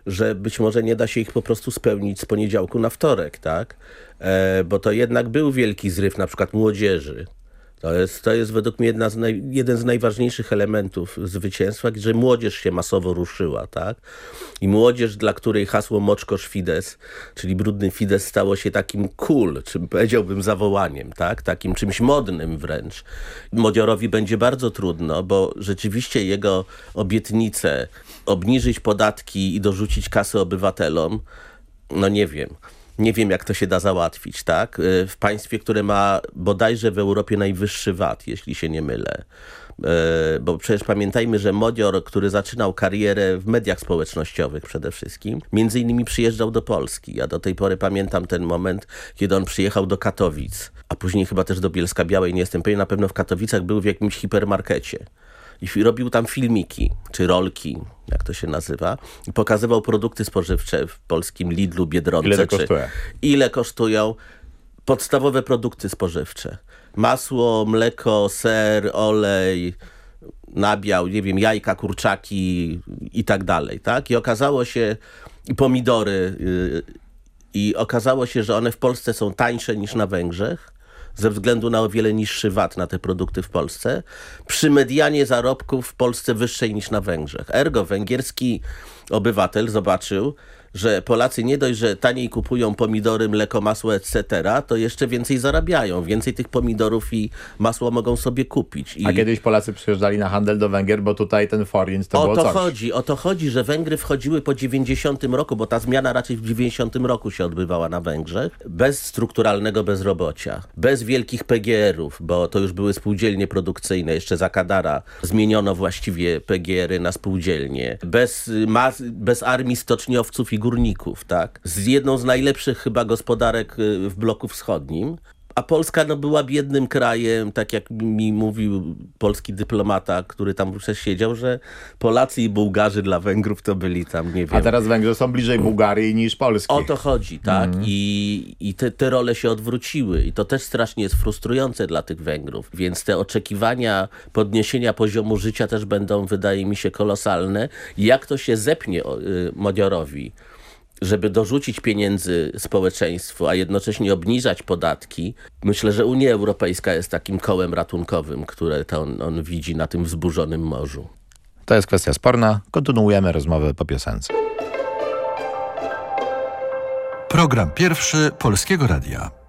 że być może nie da się ich po prostu spełnić z poniedziałku na wtorek, tak? E, bo to jednak był wielki zryw na przykład młodzieży. To jest, to jest według mnie z naj, jeden z najważniejszych elementów zwycięstwa, że młodzież się masowo ruszyła, tak? I młodzież, dla której hasło Moczkosz Fides, czyli brudny Fides stało się takim cool, czym powiedziałbym zawołaniem, tak? Takim czymś modnym wręcz. Młodziorowi będzie bardzo trudno, bo rzeczywiście jego obietnice obniżyć podatki i dorzucić kasy obywatelom, no nie wiem nie wiem, jak to się da załatwić, tak? Y, w państwie, które ma bodajże w Europie najwyższy VAT, jeśli się nie mylę. Y, bo przecież pamiętajmy, że Modior, który zaczynał karierę w mediach społecznościowych przede wszystkim, między innymi przyjeżdżał do Polski. Ja do tej pory pamiętam ten moment, kiedy on przyjechał do Katowic, a później chyba też do Bielska Białej, nie jestem pewien, na pewno w Katowicach był w jakimś hipermarkecie i robił tam filmiki, czy rolki, jak to się nazywa, i pokazywał produkty spożywcze w polskim Lidlu, Biedronce. Ile kosztuje? Ile kosztują podstawowe produkty spożywcze. Masło, mleko, ser, olej, nabiał, nie wiem, jajka, kurczaki i tak dalej, tak? I okazało się, i pomidory, yy, i okazało się, że one w Polsce są tańsze niż na Węgrzech, ze względu na o wiele niższy VAT na te produkty w Polsce, przy medianie zarobków w Polsce wyższej niż na Węgrzech. Ergo węgierski obywatel zobaczył, że Polacy nie dość, że taniej kupują pomidory, mleko, masło, etc., to jeszcze więcej zarabiają. Więcej tych pomidorów i masła mogą sobie kupić. I... A kiedyś Polacy przyjeżdżali na handel do Węgier, bo tutaj ten forint to o było to coś. chodzi, O to chodzi, że Węgry wchodziły po 90 roku, bo ta zmiana raczej w 90 roku się odbywała na Węgrzech, bez strukturalnego bezrobocia, bez wielkich PGR-ów, bo to już były spółdzielnie produkcyjne, jeszcze za Kadara zmieniono właściwie PGR-y na spółdzielnie, bez, bez armii stoczniowców i górników, tak? Z jedną z najlepszych chyba gospodarek y, w bloku wschodnim. A Polska no, była biednym krajem, tak jak mi mówił polski dyplomata, który tam siedział, że Polacy i Bułgarzy dla Węgrów to byli tam, nie wiem. A teraz Węgrzy są bliżej Bułgarii niż Polski. O to chodzi, tak. Mm. I, i te, te role się odwróciły. I to też strasznie jest frustrujące dla tych Węgrów. Więc te oczekiwania podniesienia poziomu życia też będą, wydaje mi się, kolosalne. Jak to się zepnie y, Modiorowi? Żeby dorzucić pieniędzy społeczeństwu, a jednocześnie obniżać podatki, myślę, że Unia Europejska jest takim kołem ratunkowym, które to on, on widzi na tym wzburzonym morzu. To jest kwestia sporna. Kontynuujemy rozmowę po piosence. Program pierwszy Polskiego Radia.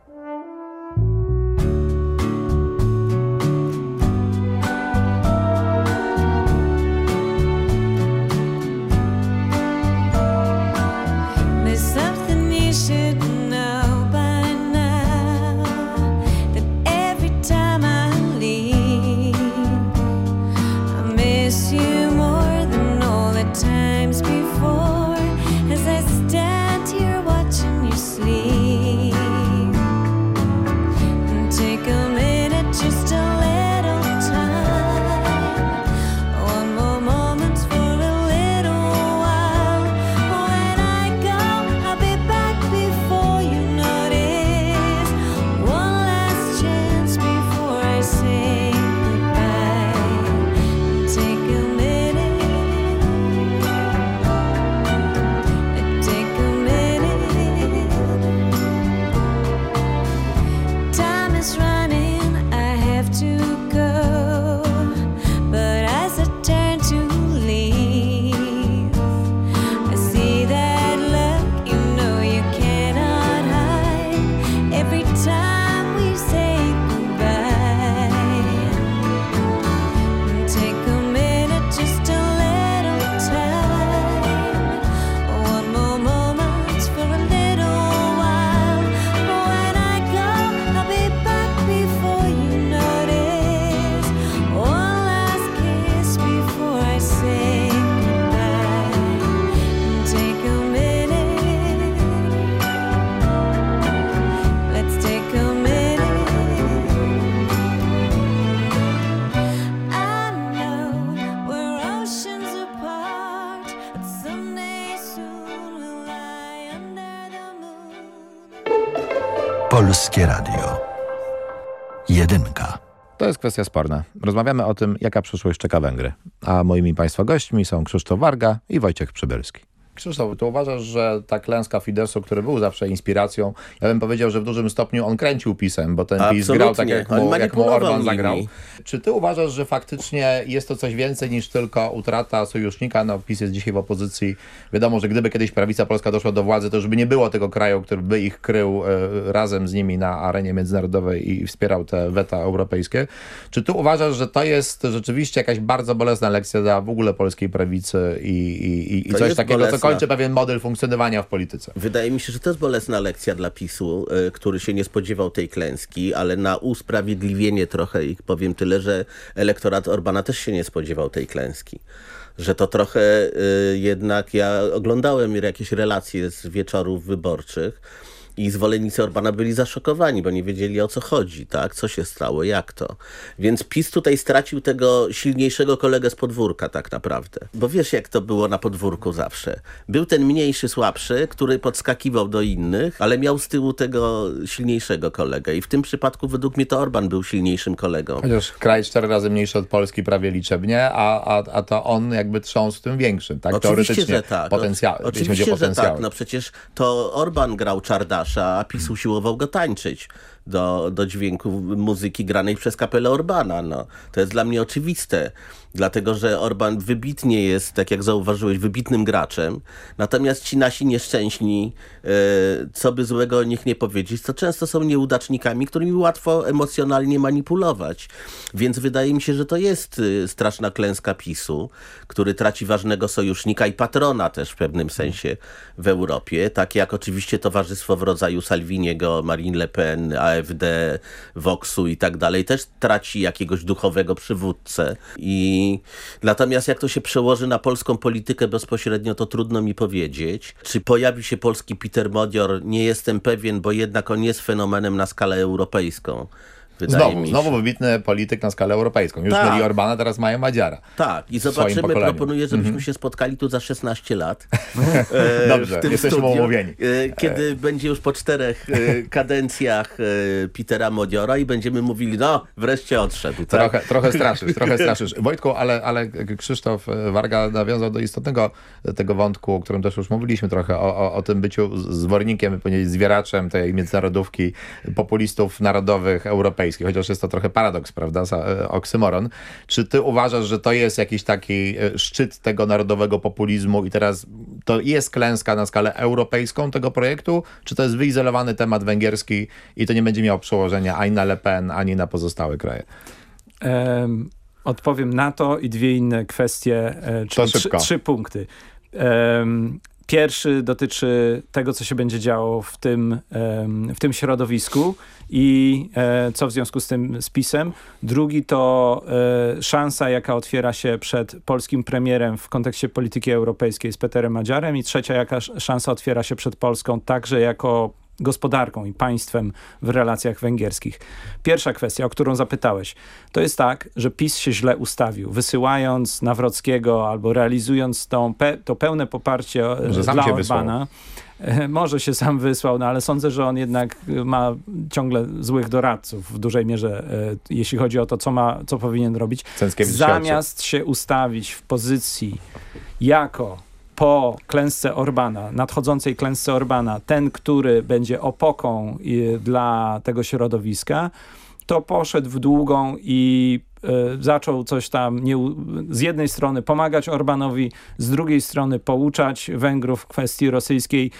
Jest kwestia sporna. Rozmawiamy o tym, jaka przyszłość czeka Węgry. A moimi Państwa gośćmi są Krzysztof Warga i Wojciech Przybylski. Krzysztof, ty uważasz, że ta klęska Fideszu, który był zawsze inspiracją, ja bym powiedział, że w dużym stopniu on kręcił pisem, bo ten PiS grał tak, jak mu, jak mu Orban nimi. zagrał. Czy ty uważasz, że faktycznie jest to coś więcej niż tylko utrata sojusznika? No PiS jest dzisiaj w opozycji. Wiadomo, że gdyby kiedyś prawica polska doszła do władzy, to już by nie było tego kraju, który by ich krył e, razem z nimi na arenie międzynarodowej i wspierał te weta europejskie. Czy ty uważasz, że to jest rzeczywiście jakaś bardzo bolesna lekcja dla w ogóle polskiej prawicy i, i, i- i coś takiego, bolesna. co kończy pewien model funkcjonowania w polityce? Wydaje mi się, że to jest bolesna lekcja dla PiSu, y, który się nie spodziewał tej klęski, ale na usprawiedliwienie trochę ich powiem tyle, że elektorat Orbana też się nie spodziewał tej klęski. Że to trochę y, jednak, ja oglądałem jakieś relacje z wieczorów wyborczych i zwolennicy Orbana byli zaszokowani, bo nie wiedzieli o co chodzi, tak? Co się stało, jak to. Więc PiS tutaj stracił tego silniejszego kolegę z podwórka tak naprawdę. Bo wiesz jak to było na podwórku zawsze. Był ten mniejszy, słabszy, który podskakiwał do innych, ale miał z tyłu tego silniejszego kolegę. I w tym przypadku według mnie to Orban był silniejszym kolegą. Chociaż kraj cztery razy mniejszy od Polski prawie liczebnie, a, a, a to on jakby trząsł tym większym, tak? Oczywiście, Teoretycznie że tak. potencjał, jeśli chodzi o Oczywiście, że tak. No przecież to Orban grał a PiS usiłował go tańczyć do, do dźwięku muzyki granej przez kapelę Orbana. No. To jest dla mnie oczywiste. Dlatego, że Orban wybitnie jest, tak jak zauważyłeś, wybitnym graczem. Natomiast ci nasi nieszczęśni, e, co by złego o nich nie powiedzieć, to często są nieudacznikami, którymi łatwo emocjonalnie manipulować. Więc wydaje mi się, że to jest y, straszna klęska PiSu, który traci ważnego sojusznika i patrona też w pewnym sensie w Europie. Tak jak oczywiście towarzystwo w rodzaju Salviniego, Marine Le Pen, AfD, Voxu i tak dalej też traci jakiegoś duchowego przywódcę. I natomiast jak to się przełoży na polską politykę bezpośrednio, to trudno mi powiedzieć. Czy pojawi się polski Peter Modior? Nie jestem pewien, bo jednak on jest fenomenem na skalę europejską. Wydaje Znowu, mi się. znowu wybitny polityk na skalę europejską. Już Tak. mieli Orbana, teraz mają Madziara. Tak, i zobaczymy, proponuję, żebyśmy Mhm. się spotkali tu za 16 lat. [LAUGHS] Dobrze, w tym jesteśmy studiu, umówieni. e, Kiedy będzie już po czterech e, kadencjach e, Petera Modiora i będziemy mówili, no, wreszcie odszedł. Tak? Trochę, trochę straszysz, trochę straszysz. Wojtku, ale, ale Krzysztof Warga nawiązał do istotnego tego wątku, o którym też już mówiliśmy trochę, o, o, o tym byciu zwornikiem, powiedzieć, zwieraczem tej międzynarodówki populistów narodowych, europejskich, chociaż jest to trochę paradoks, prawda, e, oksymoron. Czy ty uważasz, że to jest jakiś taki e, szczyt tego narodowego populizmu i teraz to jest klęska na skalę europejską tego projektu, czy to jest wyizolowany temat węgierski i to nie będzie miało przełożenia ani na Le Pen, ani na pozostałe kraje? Em, odpowiem na to i dwie inne kwestie, e, czyli trzy, trzy punkty. Em, Pierwszy dotyczy tego, co się będzie działo w tym, w tym środowisku i e, co w związku z tym spisem. Drugi to e, szansa, jaka otwiera się przed polskim premierem w kontekście polityki europejskiej z Peterem Madziarem i trzecia, jaka sz- szansa otwiera się przed Polską także jako gospodarką i państwem w relacjach węgierskich. Pierwsza kwestia, o którą zapytałeś, to jest tak, że PiS się źle ustawił, wysyłając Nawrockiego albo realizując tą pe to pełne poparcie e, Że sam dla wysłał. Orbana. E, Może się sam wysłał, no ale sądzę, że on jednak ma ciągle złych doradców w dużej mierze, e, jeśli chodzi o to, co, ma, co powinien robić. Zamiast się ustawić w pozycji jako po klęsce Orbana, nadchodzącej klęsce Orbana, ten, który będzie opoką y, dla tego środowiska, to poszedł w długą i y, zaczął coś tam nie, z jednej strony pomagać Orbanowi, z drugiej strony pouczać Węgrów w kwestii rosyjskiej,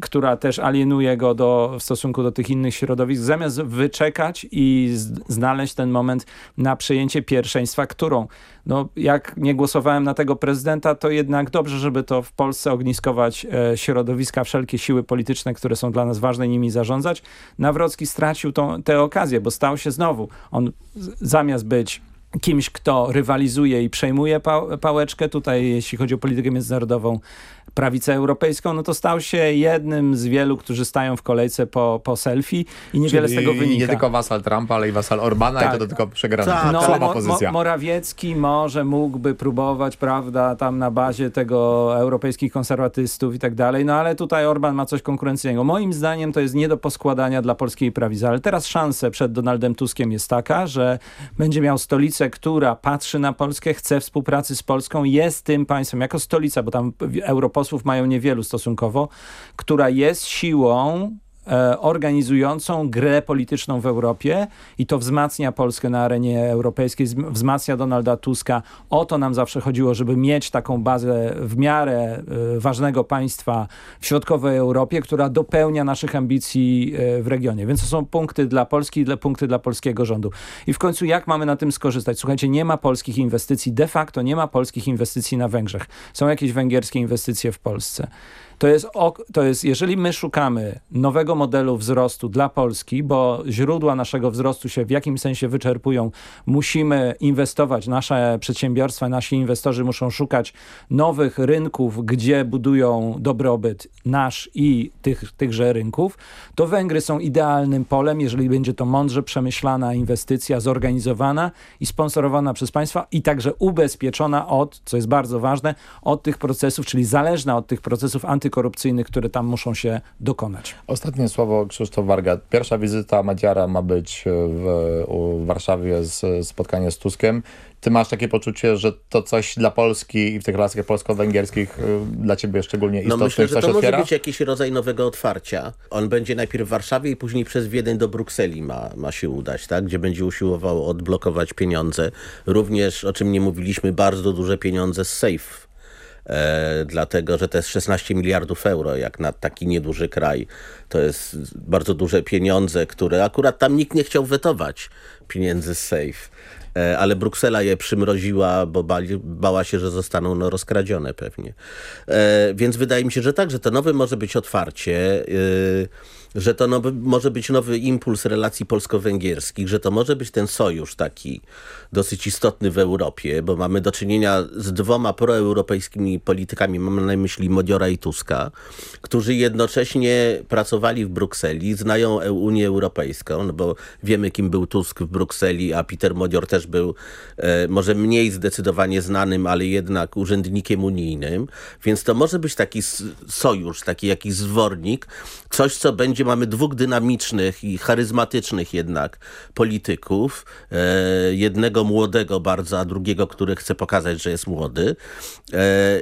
która też alienuje go do, w stosunku do tych innych środowisk, zamiast wyczekać i z, znaleźć ten moment na przejęcie pierwszeństwa, którą no, jak nie głosowałem na tego prezydenta, to jednak dobrze, żeby to w Polsce ogniskować e, środowiska, wszelkie siły polityczne, które są dla nas ważne, nimi zarządzać. Nawrocki stracił tą, tę okazję, bo stał się znowu, on zamiast być kimś, kto rywalizuje i przejmuje pa pałeczkę, tutaj jeśli chodzi o politykę międzynarodową, prawicę europejską, no to stał się jednym z wielu, którzy stają w kolejce po, po selfie i niewiele Czyli z tego wynika. nie tylko wasal Trumpa, ale i wasal Orbana Tak. i to, to tylko przegrana. Tak, no, Słaba Mo- pozycja. Mo- Morawiecki może mógłby próbować, prawda, tam na bazie tego europejskich konserwatystów i tak dalej, no ale tutaj Orban ma coś konkurencyjnego. Moim zdaniem to jest nie do poskładania dla polskiej prawicy, ale teraz szansa przed Donaldem Tuskiem jest taka, że będzie miał stolicę, która patrzy na Polskę, chce współpracy z Polską, jest tym państwem jako stolica, bo tam europosłów mają niewielu stosunkowo, która jest siłą organizującą grę polityczną w Europie i to wzmacnia Polskę na arenie europejskiej, zm- wzmacnia Donalda Tuska. O to nam zawsze chodziło, żeby mieć taką bazę w miarę e, ważnego państwa w środkowej Europie, która dopełnia naszych ambicji e, w regionie. Więc to są punkty dla Polski i dla punkty dla polskiego rządu. I w końcu jak mamy na tym skorzystać? Słuchajcie, nie ma polskich inwestycji, de facto nie ma polskich inwestycji na Węgrzech. Są jakieś węgierskie inwestycje w Polsce. To jest, to jest, jeżeli my szukamy nowego modelu wzrostu dla Polski, bo źródła naszego wzrostu się w jakimś sensie wyczerpują, musimy inwestować, nasze przedsiębiorstwa, nasi inwestorzy muszą szukać nowych rynków, gdzie budują dobrobyt nasz i tych, tychże rynków, to Węgry są idealnym polem, jeżeli będzie to mądrze przemyślana inwestycja, zorganizowana i sponsorowana przez państwa i także ubezpieczona od, co jest bardzo ważne, od tych procesów, czyli zależna od tych procesów antykorupcyjnych, które tam muszą się dokonać. Ostatnie słowo Krzysztof Warga. Pierwsza wizyta Madziara ma być w, w Warszawie, z, spotkanie z Tuskiem. Ty masz takie poczucie, że to coś dla Polski i w tych relacjach polsko-węgierskich y, dla ciebie szczególnie No istotne myślę, że coś to może otwiera? być jakiś rodzaj nowego otwarcia. On będzie najpierw w Warszawie i później przez Wiedeń do Brukseli ma, ma się udać, tak? gdzie będzie usiłował odblokować pieniądze. Również, o czym nie mówiliśmy, bardzo duże pieniądze z SAFE. E, dlatego, że to jest 16 miliardów euro, jak na taki nieduży kraj. To jest bardzo duże pieniądze, które akurat tam nikt nie chciał wetować pieniędzy z SAFE. E, ale Bruksela je przymroziła, bo bali, bała się, że zostaną no, rozkradzione pewnie. E, więc wydaje mi się, że tak, że to nowe może być otwarcie, y, że to nowy, może być nowy impuls relacji polsko-węgierskich, że to może być ten sojusz taki dosyć istotny w Europie, bo mamy do czynienia z dwoma proeuropejskimi politykami, mam na myśli Modiora i Tuska, którzy jednocześnie pracowali w Brukseli, znają Eu- Unię Europejską, no bo wiemy kim był Tusk w Brukseli, a Peter Modior też był e, może mniej zdecydowanie znanym, ale jednak urzędnikiem unijnym, więc to może być taki sojusz, taki jakiś zwornik, coś co będzie, mamy dwóch dynamicznych i charyzmatycznych jednak polityków, e, jednego młodego bardzo, a drugiego, który chce pokazać, że jest młody. E,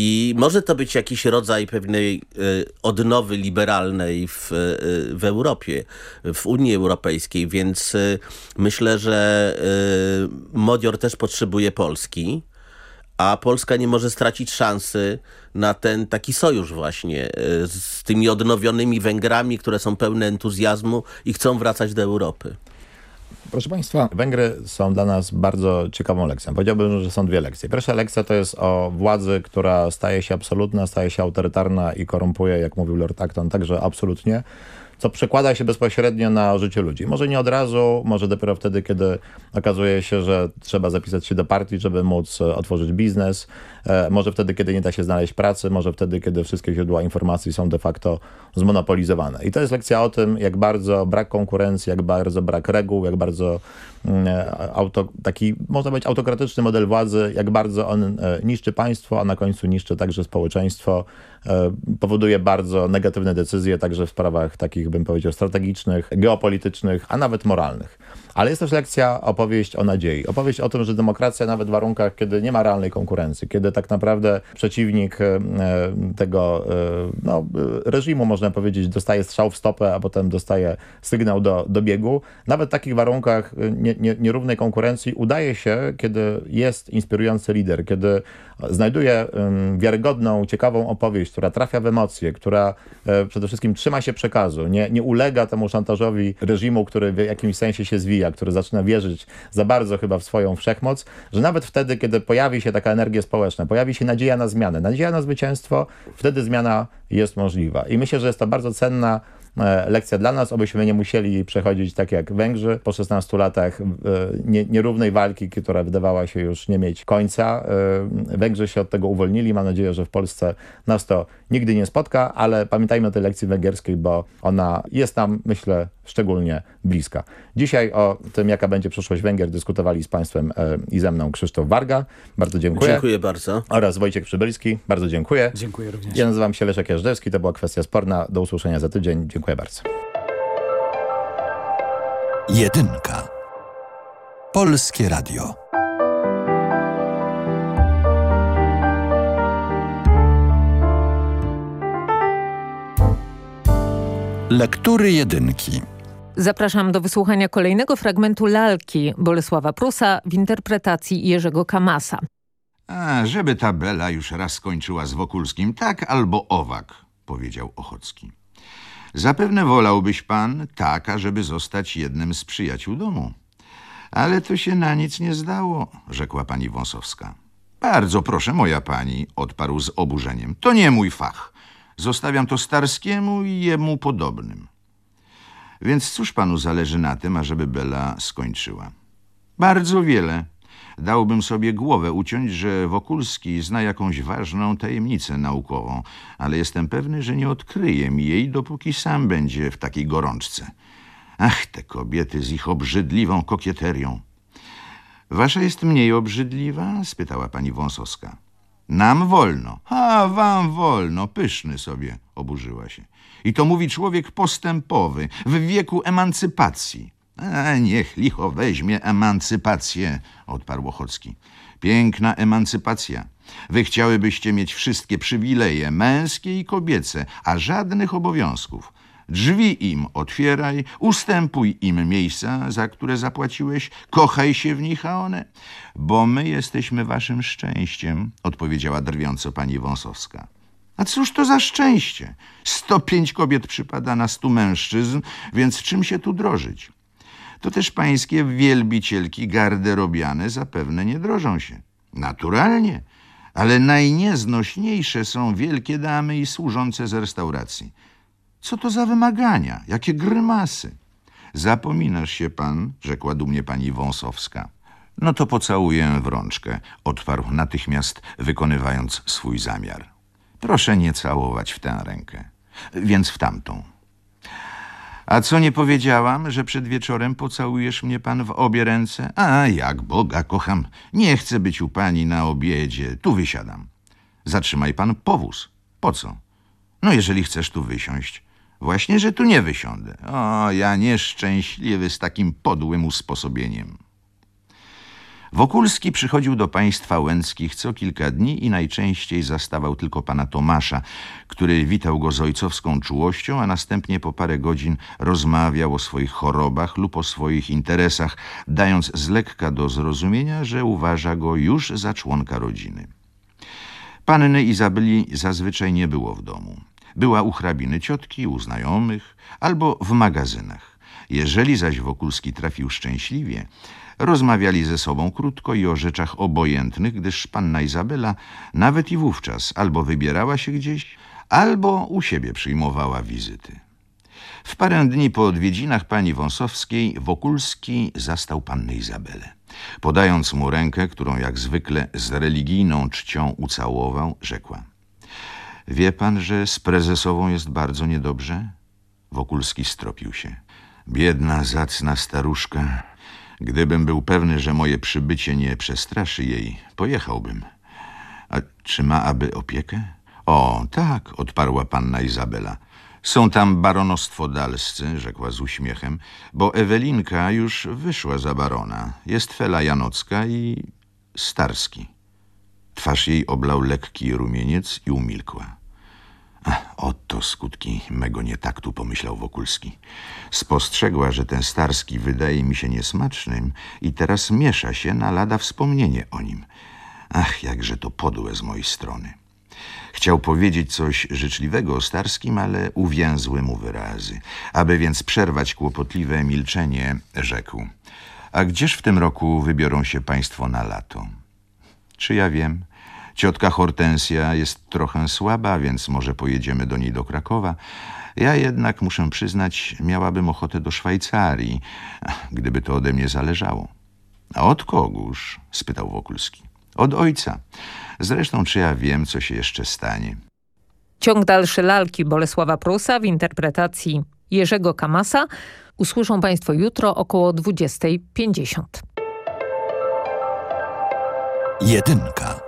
i może to być jakiś rodzaj pewnej e, odnowy liberalnej w, e, w Europie, w Unii Europejskiej, więc e, myślę, że Modior też potrzebuje Polski, a Polska nie może stracić szansy na ten taki sojusz właśnie e, z tymi odnowionymi Węgrami, które są pełne entuzjazmu i chcą wracać do Europy. Proszę Państwa, Węgry są dla nas bardzo ciekawą lekcją. Powiedziałbym, że są dwie lekcje. Pierwsza lekcja to jest o władzy, która staje się absolutna, staje się autorytarna i korumpuje, jak mówił Lord Acton, także absolutnie, co przekłada się bezpośrednio na życie ludzi. Może nie od razu, może dopiero wtedy, kiedy okazuje się, że trzeba zapisać się do partii, żeby móc e, otworzyć biznes, e, może wtedy, kiedy nie da się znaleźć pracy, może wtedy, kiedy wszystkie źródła informacji są de facto zmonopolizowane. I to jest lekcja o tym, jak bardzo brak konkurencji, jak bardzo brak reguł, jak bardzo mm, e, auto, taki, można powiedzieć, autokratyczny model władzy, jak bardzo on niszczy państwo, a na końcu niszczy także społeczeństwo, powoduje bardzo negatywne decyzje, także w sprawach takich, bym powiedział, strategicznych, geopolitycznych, a nawet moralnych. Ale jest też lekcja, opowieść o nadziei. Opowieść o tym, że demokracja nawet w warunkach, kiedy nie ma realnej konkurencji, kiedy tak naprawdę przeciwnik e, tego e, no, e, reżimu, można powiedzieć, dostaje strzał w stopę, a potem dostaje sygnał do, do biegu. Nawet w takich warunkach nie, nie, nierównej konkurencji udaje się, kiedy jest inspirujący lider, kiedy znajduje wiarygodną, ciekawą opowieść, która trafia w emocje, która przede wszystkim trzyma się przekazu, nie, nie ulega temu szantażowi reżimu, który w jakimś sensie się zwija, który zaczyna wierzyć za bardzo chyba w swoją wszechmoc, że nawet wtedy, kiedy pojawi się taka energia społeczna, pojawi się nadzieja na zmianę, nadzieja na zwycięstwo, wtedy zmiana jest możliwa. I myślę, że jest to bardzo cenna e, lekcja dla nas, obyśmy nie musieli przechodzić tak jak Węgrzy po 16 latach e, nie, nierównej walki, która wydawała się już nie mieć końca. E, Węgrzy się od tego uwolnili. Mam nadzieję, że w Polsce nas to nigdy nie spotka, ale pamiętajmy o tej lekcji węgierskiej, bo ona jest nam, myślę, szczególnie bliska. Dzisiaj o tym, jaka będzie przyszłość Węgier, dyskutowali z Państwem i ze mną Krzysztof Warga. Bardzo dziękuję. Dziękuję bardzo. Oraz Wojciech Przybylski. Bardzo dziękuję. Dziękuję również. Ja nazywam się Leszek Jażdżewski. To była kwestia sporna. Do usłyszenia za tydzień. Dziękuję bardzo. Jedynka. Polskie Radio. Lektury jedynki. Zapraszam do wysłuchania kolejnego fragmentu lalki Bolesława Prusa w interpretacji Jerzego Kamasa. A, żeby ta Bela już raz skończyła z Wokulskim, tak albo owak, powiedział Ochocki. Zapewne wolałbyś pan tak, ażeby zostać jednym z przyjaciół domu. Ale to się na nic nie zdało, rzekła pani Wąsowska. Bardzo proszę, moja pani, odparł z oburzeniem. To nie mój fach. Zostawiam to Starskiemu i jemu podobnym. Więc cóż panu zależy na tym, ażeby Bela skończyła? Bardzo wiele. Dałbym sobie głowę uciąć, że Wokulski zna jakąś ważną tajemnicę naukową, ale jestem pewny, że nie odkryje mi jej, dopóki sam będzie w takiej gorączce. Ach, te kobiety z ich obrzydliwą kokieterią. Wasza jest mniej obrzydliwa? spytała pani Wąsowska. Nam wolno. A, wam wolno. Pyszny sobie, oburzyła się. I to mówi człowiek postępowy, w wieku emancypacji. A, niech licho weźmie emancypację, odparł Ochocki. Piękna emancypacja. Wy chciałybyście mieć wszystkie przywileje, męskie i kobiece, a żadnych obowiązków. Drzwi im otwieraj, ustępuj im miejsca, za które zapłaciłeś, kochaj się w nich, a one... Bo my jesteśmy waszym szczęściem, odpowiedziała drwiąco pani Wąsowska. A cóż to za szczęście? Sto pięć kobiet przypada na stu mężczyzn, więc czym się tu drożyć? To też pańskie wielbicielki garderobiane zapewne nie drożą się. Naturalnie, ale najnieznośniejsze są wielkie damy i służące z restauracji. Co to za wymagania? Jakie grymasy? Zapominasz się pan, rzekła dumnie pani Wąsowska. No to pocałuję w rączkę, odparł natychmiast, wykonywając swój zamiar. Proszę nie całować w tę rękę, więc w tamtą. A co nie powiedziałam, że przed wieczorem pocałujesz mnie pan w obie ręce? A, jak Boga kocham. Nie chcę być u pani na obiedzie. Tu wysiadam. Zatrzymaj pan powóz. Po co? No, jeżeli chcesz tu wysiąść. Właśnie, że tu nie wysiądę. O, ja nieszczęśliwy z takim podłym usposobieniem. Wokulski przychodził do państwa Łęckich co kilka dni i najczęściej zastawał tylko pana Tomasza, który witał go z ojcowską czułością, a następnie po parę godzin rozmawiał o swoich chorobach lub o swoich interesach, dając z lekka do zrozumienia, że uważa go już za członka rodziny. Panny Izabeli zazwyczaj nie było w domu. Była u hrabiny ciotki, u znajomych albo w magazynach. Jeżeli zaś Wokulski trafił szczęśliwie, rozmawiali ze sobą krótko i o rzeczach obojętnych, gdyż panna Izabela nawet i wówczas albo wybierała się gdzieś, albo u siebie przyjmowała wizyty. W parę dni po odwiedzinach pani Wąsowskiej Wokulski zastał pannę Izabelę. Podając mu rękę, którą jak zwykle z religijną czcią ucałował, rzekła – Wie pan, że z prezesową jest bardzo niedobrze? Wokulski stropił się. Biedna, zacna staruszka. Gdybym był pewny, że moje przybycie nie przestraszy jej, pojechałbym. A czy ma aby opiekę? O, tak, odparła panna Izabela. Są tam baronostwo dalscy, rzekła z uśmiechem, bo Ewelinka już wyszła za barona. Jest Fela Janocka i Starski. Twarz jej oblał lekki rumieniec i umilkła. Skutki mego nietaktu, pomyślał Wokulski. Spostrzegła, że ten Starski wydaje mi się niesmacznym i teraz miesza się na lada wspomnienie o nim. Ach, jakże to podłe z mojej strony. Chciał powiedzieć coś życzliwego o Starskim, ale uwięzły mu wyrazy. Aby więc przerwać kłopotliwe milczenie, rzekł. A gdzież w tym roku wybiorą się państwo na lato? Czy ja wiem? Ciotka Hortensja jest trochę słaba, więc może pojedziemy do niej do Krakowa. Ja jednak, muszę przyznać, miałabym ochotę do Szwajcarii, gdyby to ode mnie zależało. A od kogóż? spytał Wokulski. Od ojca. Zresztą, czy ja wiem, co się jeszcze stanie? Ciąg dalszy lalki Bolesława Prusa w interpretacji Jerzego Kamasa usłyszą Państwo jutro około 20.50. Jedynka.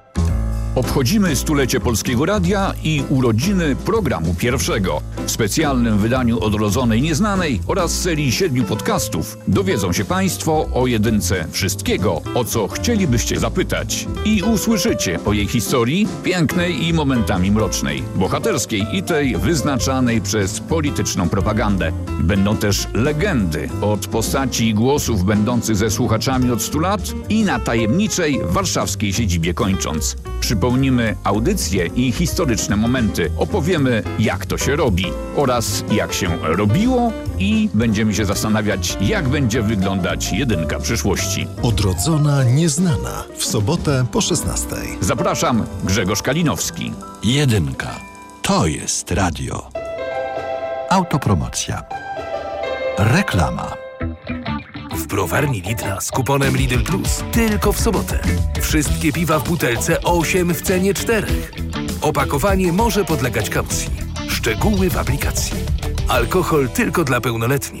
Obchodzimy stulecie Polskiego Radia i urodziny programu pierwszego. W specjalnym wydaniu Odrodzonej Nieznanej oraz serii siedmiu podcastów dowiedzą się Państwo o jedynce wszystkiego, o co chcielibyście zapytać. I usłyszycie o jej historii, pięknej i momentami mrocznej, bohaterskiej i tej wyznaczanej przez polityczną propagandę. Będą też legendy od postaci i głosów będących ze słuchaczami od stu lat i na tajemniczej warszawskiej siedzibie kończąc. Przypomnimy audycje i historyczne momenty. Opowiemy, jak to się robi oraz jak się robiło i będziemy się zastanawiać, jak będzie wyglądać jedynka przyszłości. Odrodzona nieznana. W sobotę po 16. Zapraszam, Grzegorz Kalinowski. Jedynka. To jest radio. Autopromocja. Reklama. W browarni Lidla z kuponem Lidl Plus tylko w sobotę. Wszystkie piwa w butelce 8 w cenie 4. Opakowanie może podlegać kaucji. Szczegóły w aplikacji. Alkohol tylko dla pełnoletnich.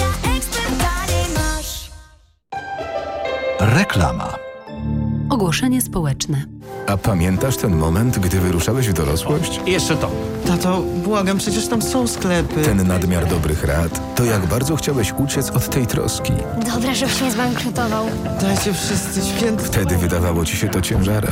Reklama. Ogłoszenie społeczne. A pamiętasz ten moment, gdy wyruszałeś w dorosłość? Jeszcze to. Tato, błagam, przecież tam są sklepy. Ten nadmiar dobrych rad, to jak bardzo chciałeś uciec od tej troski. Dobra, żebyś nie zbankrutował. Dajcie wszyscy święty. Wtedy wydawało ci się to ciężarem.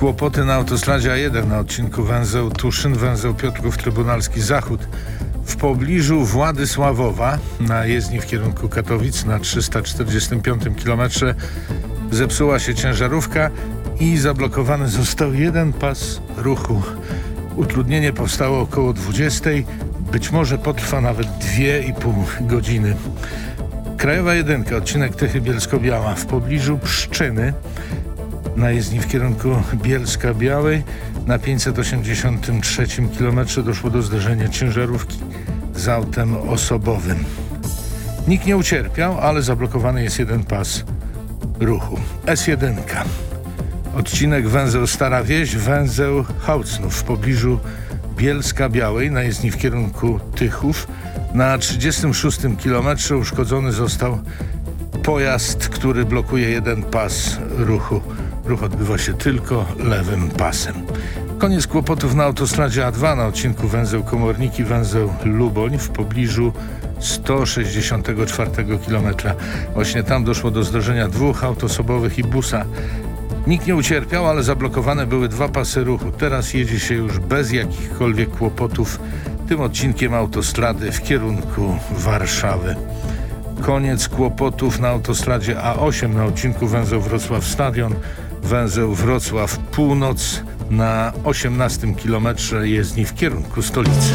Kłopoty na autostradzie A1 na odcinku węzeł Tuszyn, węzeł Piotrków Trybunalski Zachód. W pobliżu Władysławowa na jezdni w kierunku Katowic na 345 km zepsuła się ciężarówka i zablokowany został jeden pas ruchu. Utrudnienie powstało około 20. Być może potrwa nawet 2,5 godziny. Krajowa jedynka, odcinek Tychy Bielsko-Biała w pobliżu Pszczyny na jezdni w kierunku Bielska-Białej na 583 km doszło do zderzenia ciężarówki z autem osobowym. Nikt nie ucierpiał, ale zablokowany jest jeden pas ruchu. S1. Odcinek węzeł Stara Wieś, węzeł Hałcnów w pobliżu Bielska-Białej na jezdni w kierunku Tychów. Na 36 km uszkodzony został pojazd, który blokuje jeden pas ruchu. Ruch odbywa się tylko lewym pasem. Koniec kłopotów na autostradzie A2 na odcinku węzeł Komorniki, węzeł Luboń w pobliżu 164 km. Właśnie tam doszło do zdarzenia dwóch aut osobowych i busa. Nikt nie ucierpiał, ale zablokowane były dwa pasy ruchu. Teraz jedzie się już bez jakichkolwiek kłopotów tym odcinkiem autostrady w kierunku Warszawy. Koniec kłopotów na autostradzie A8 na odcinku węzeł Wrocław Stadion, węzeł Wrocław Północ na 18 kilometrze jezdni w kierunku stolicy.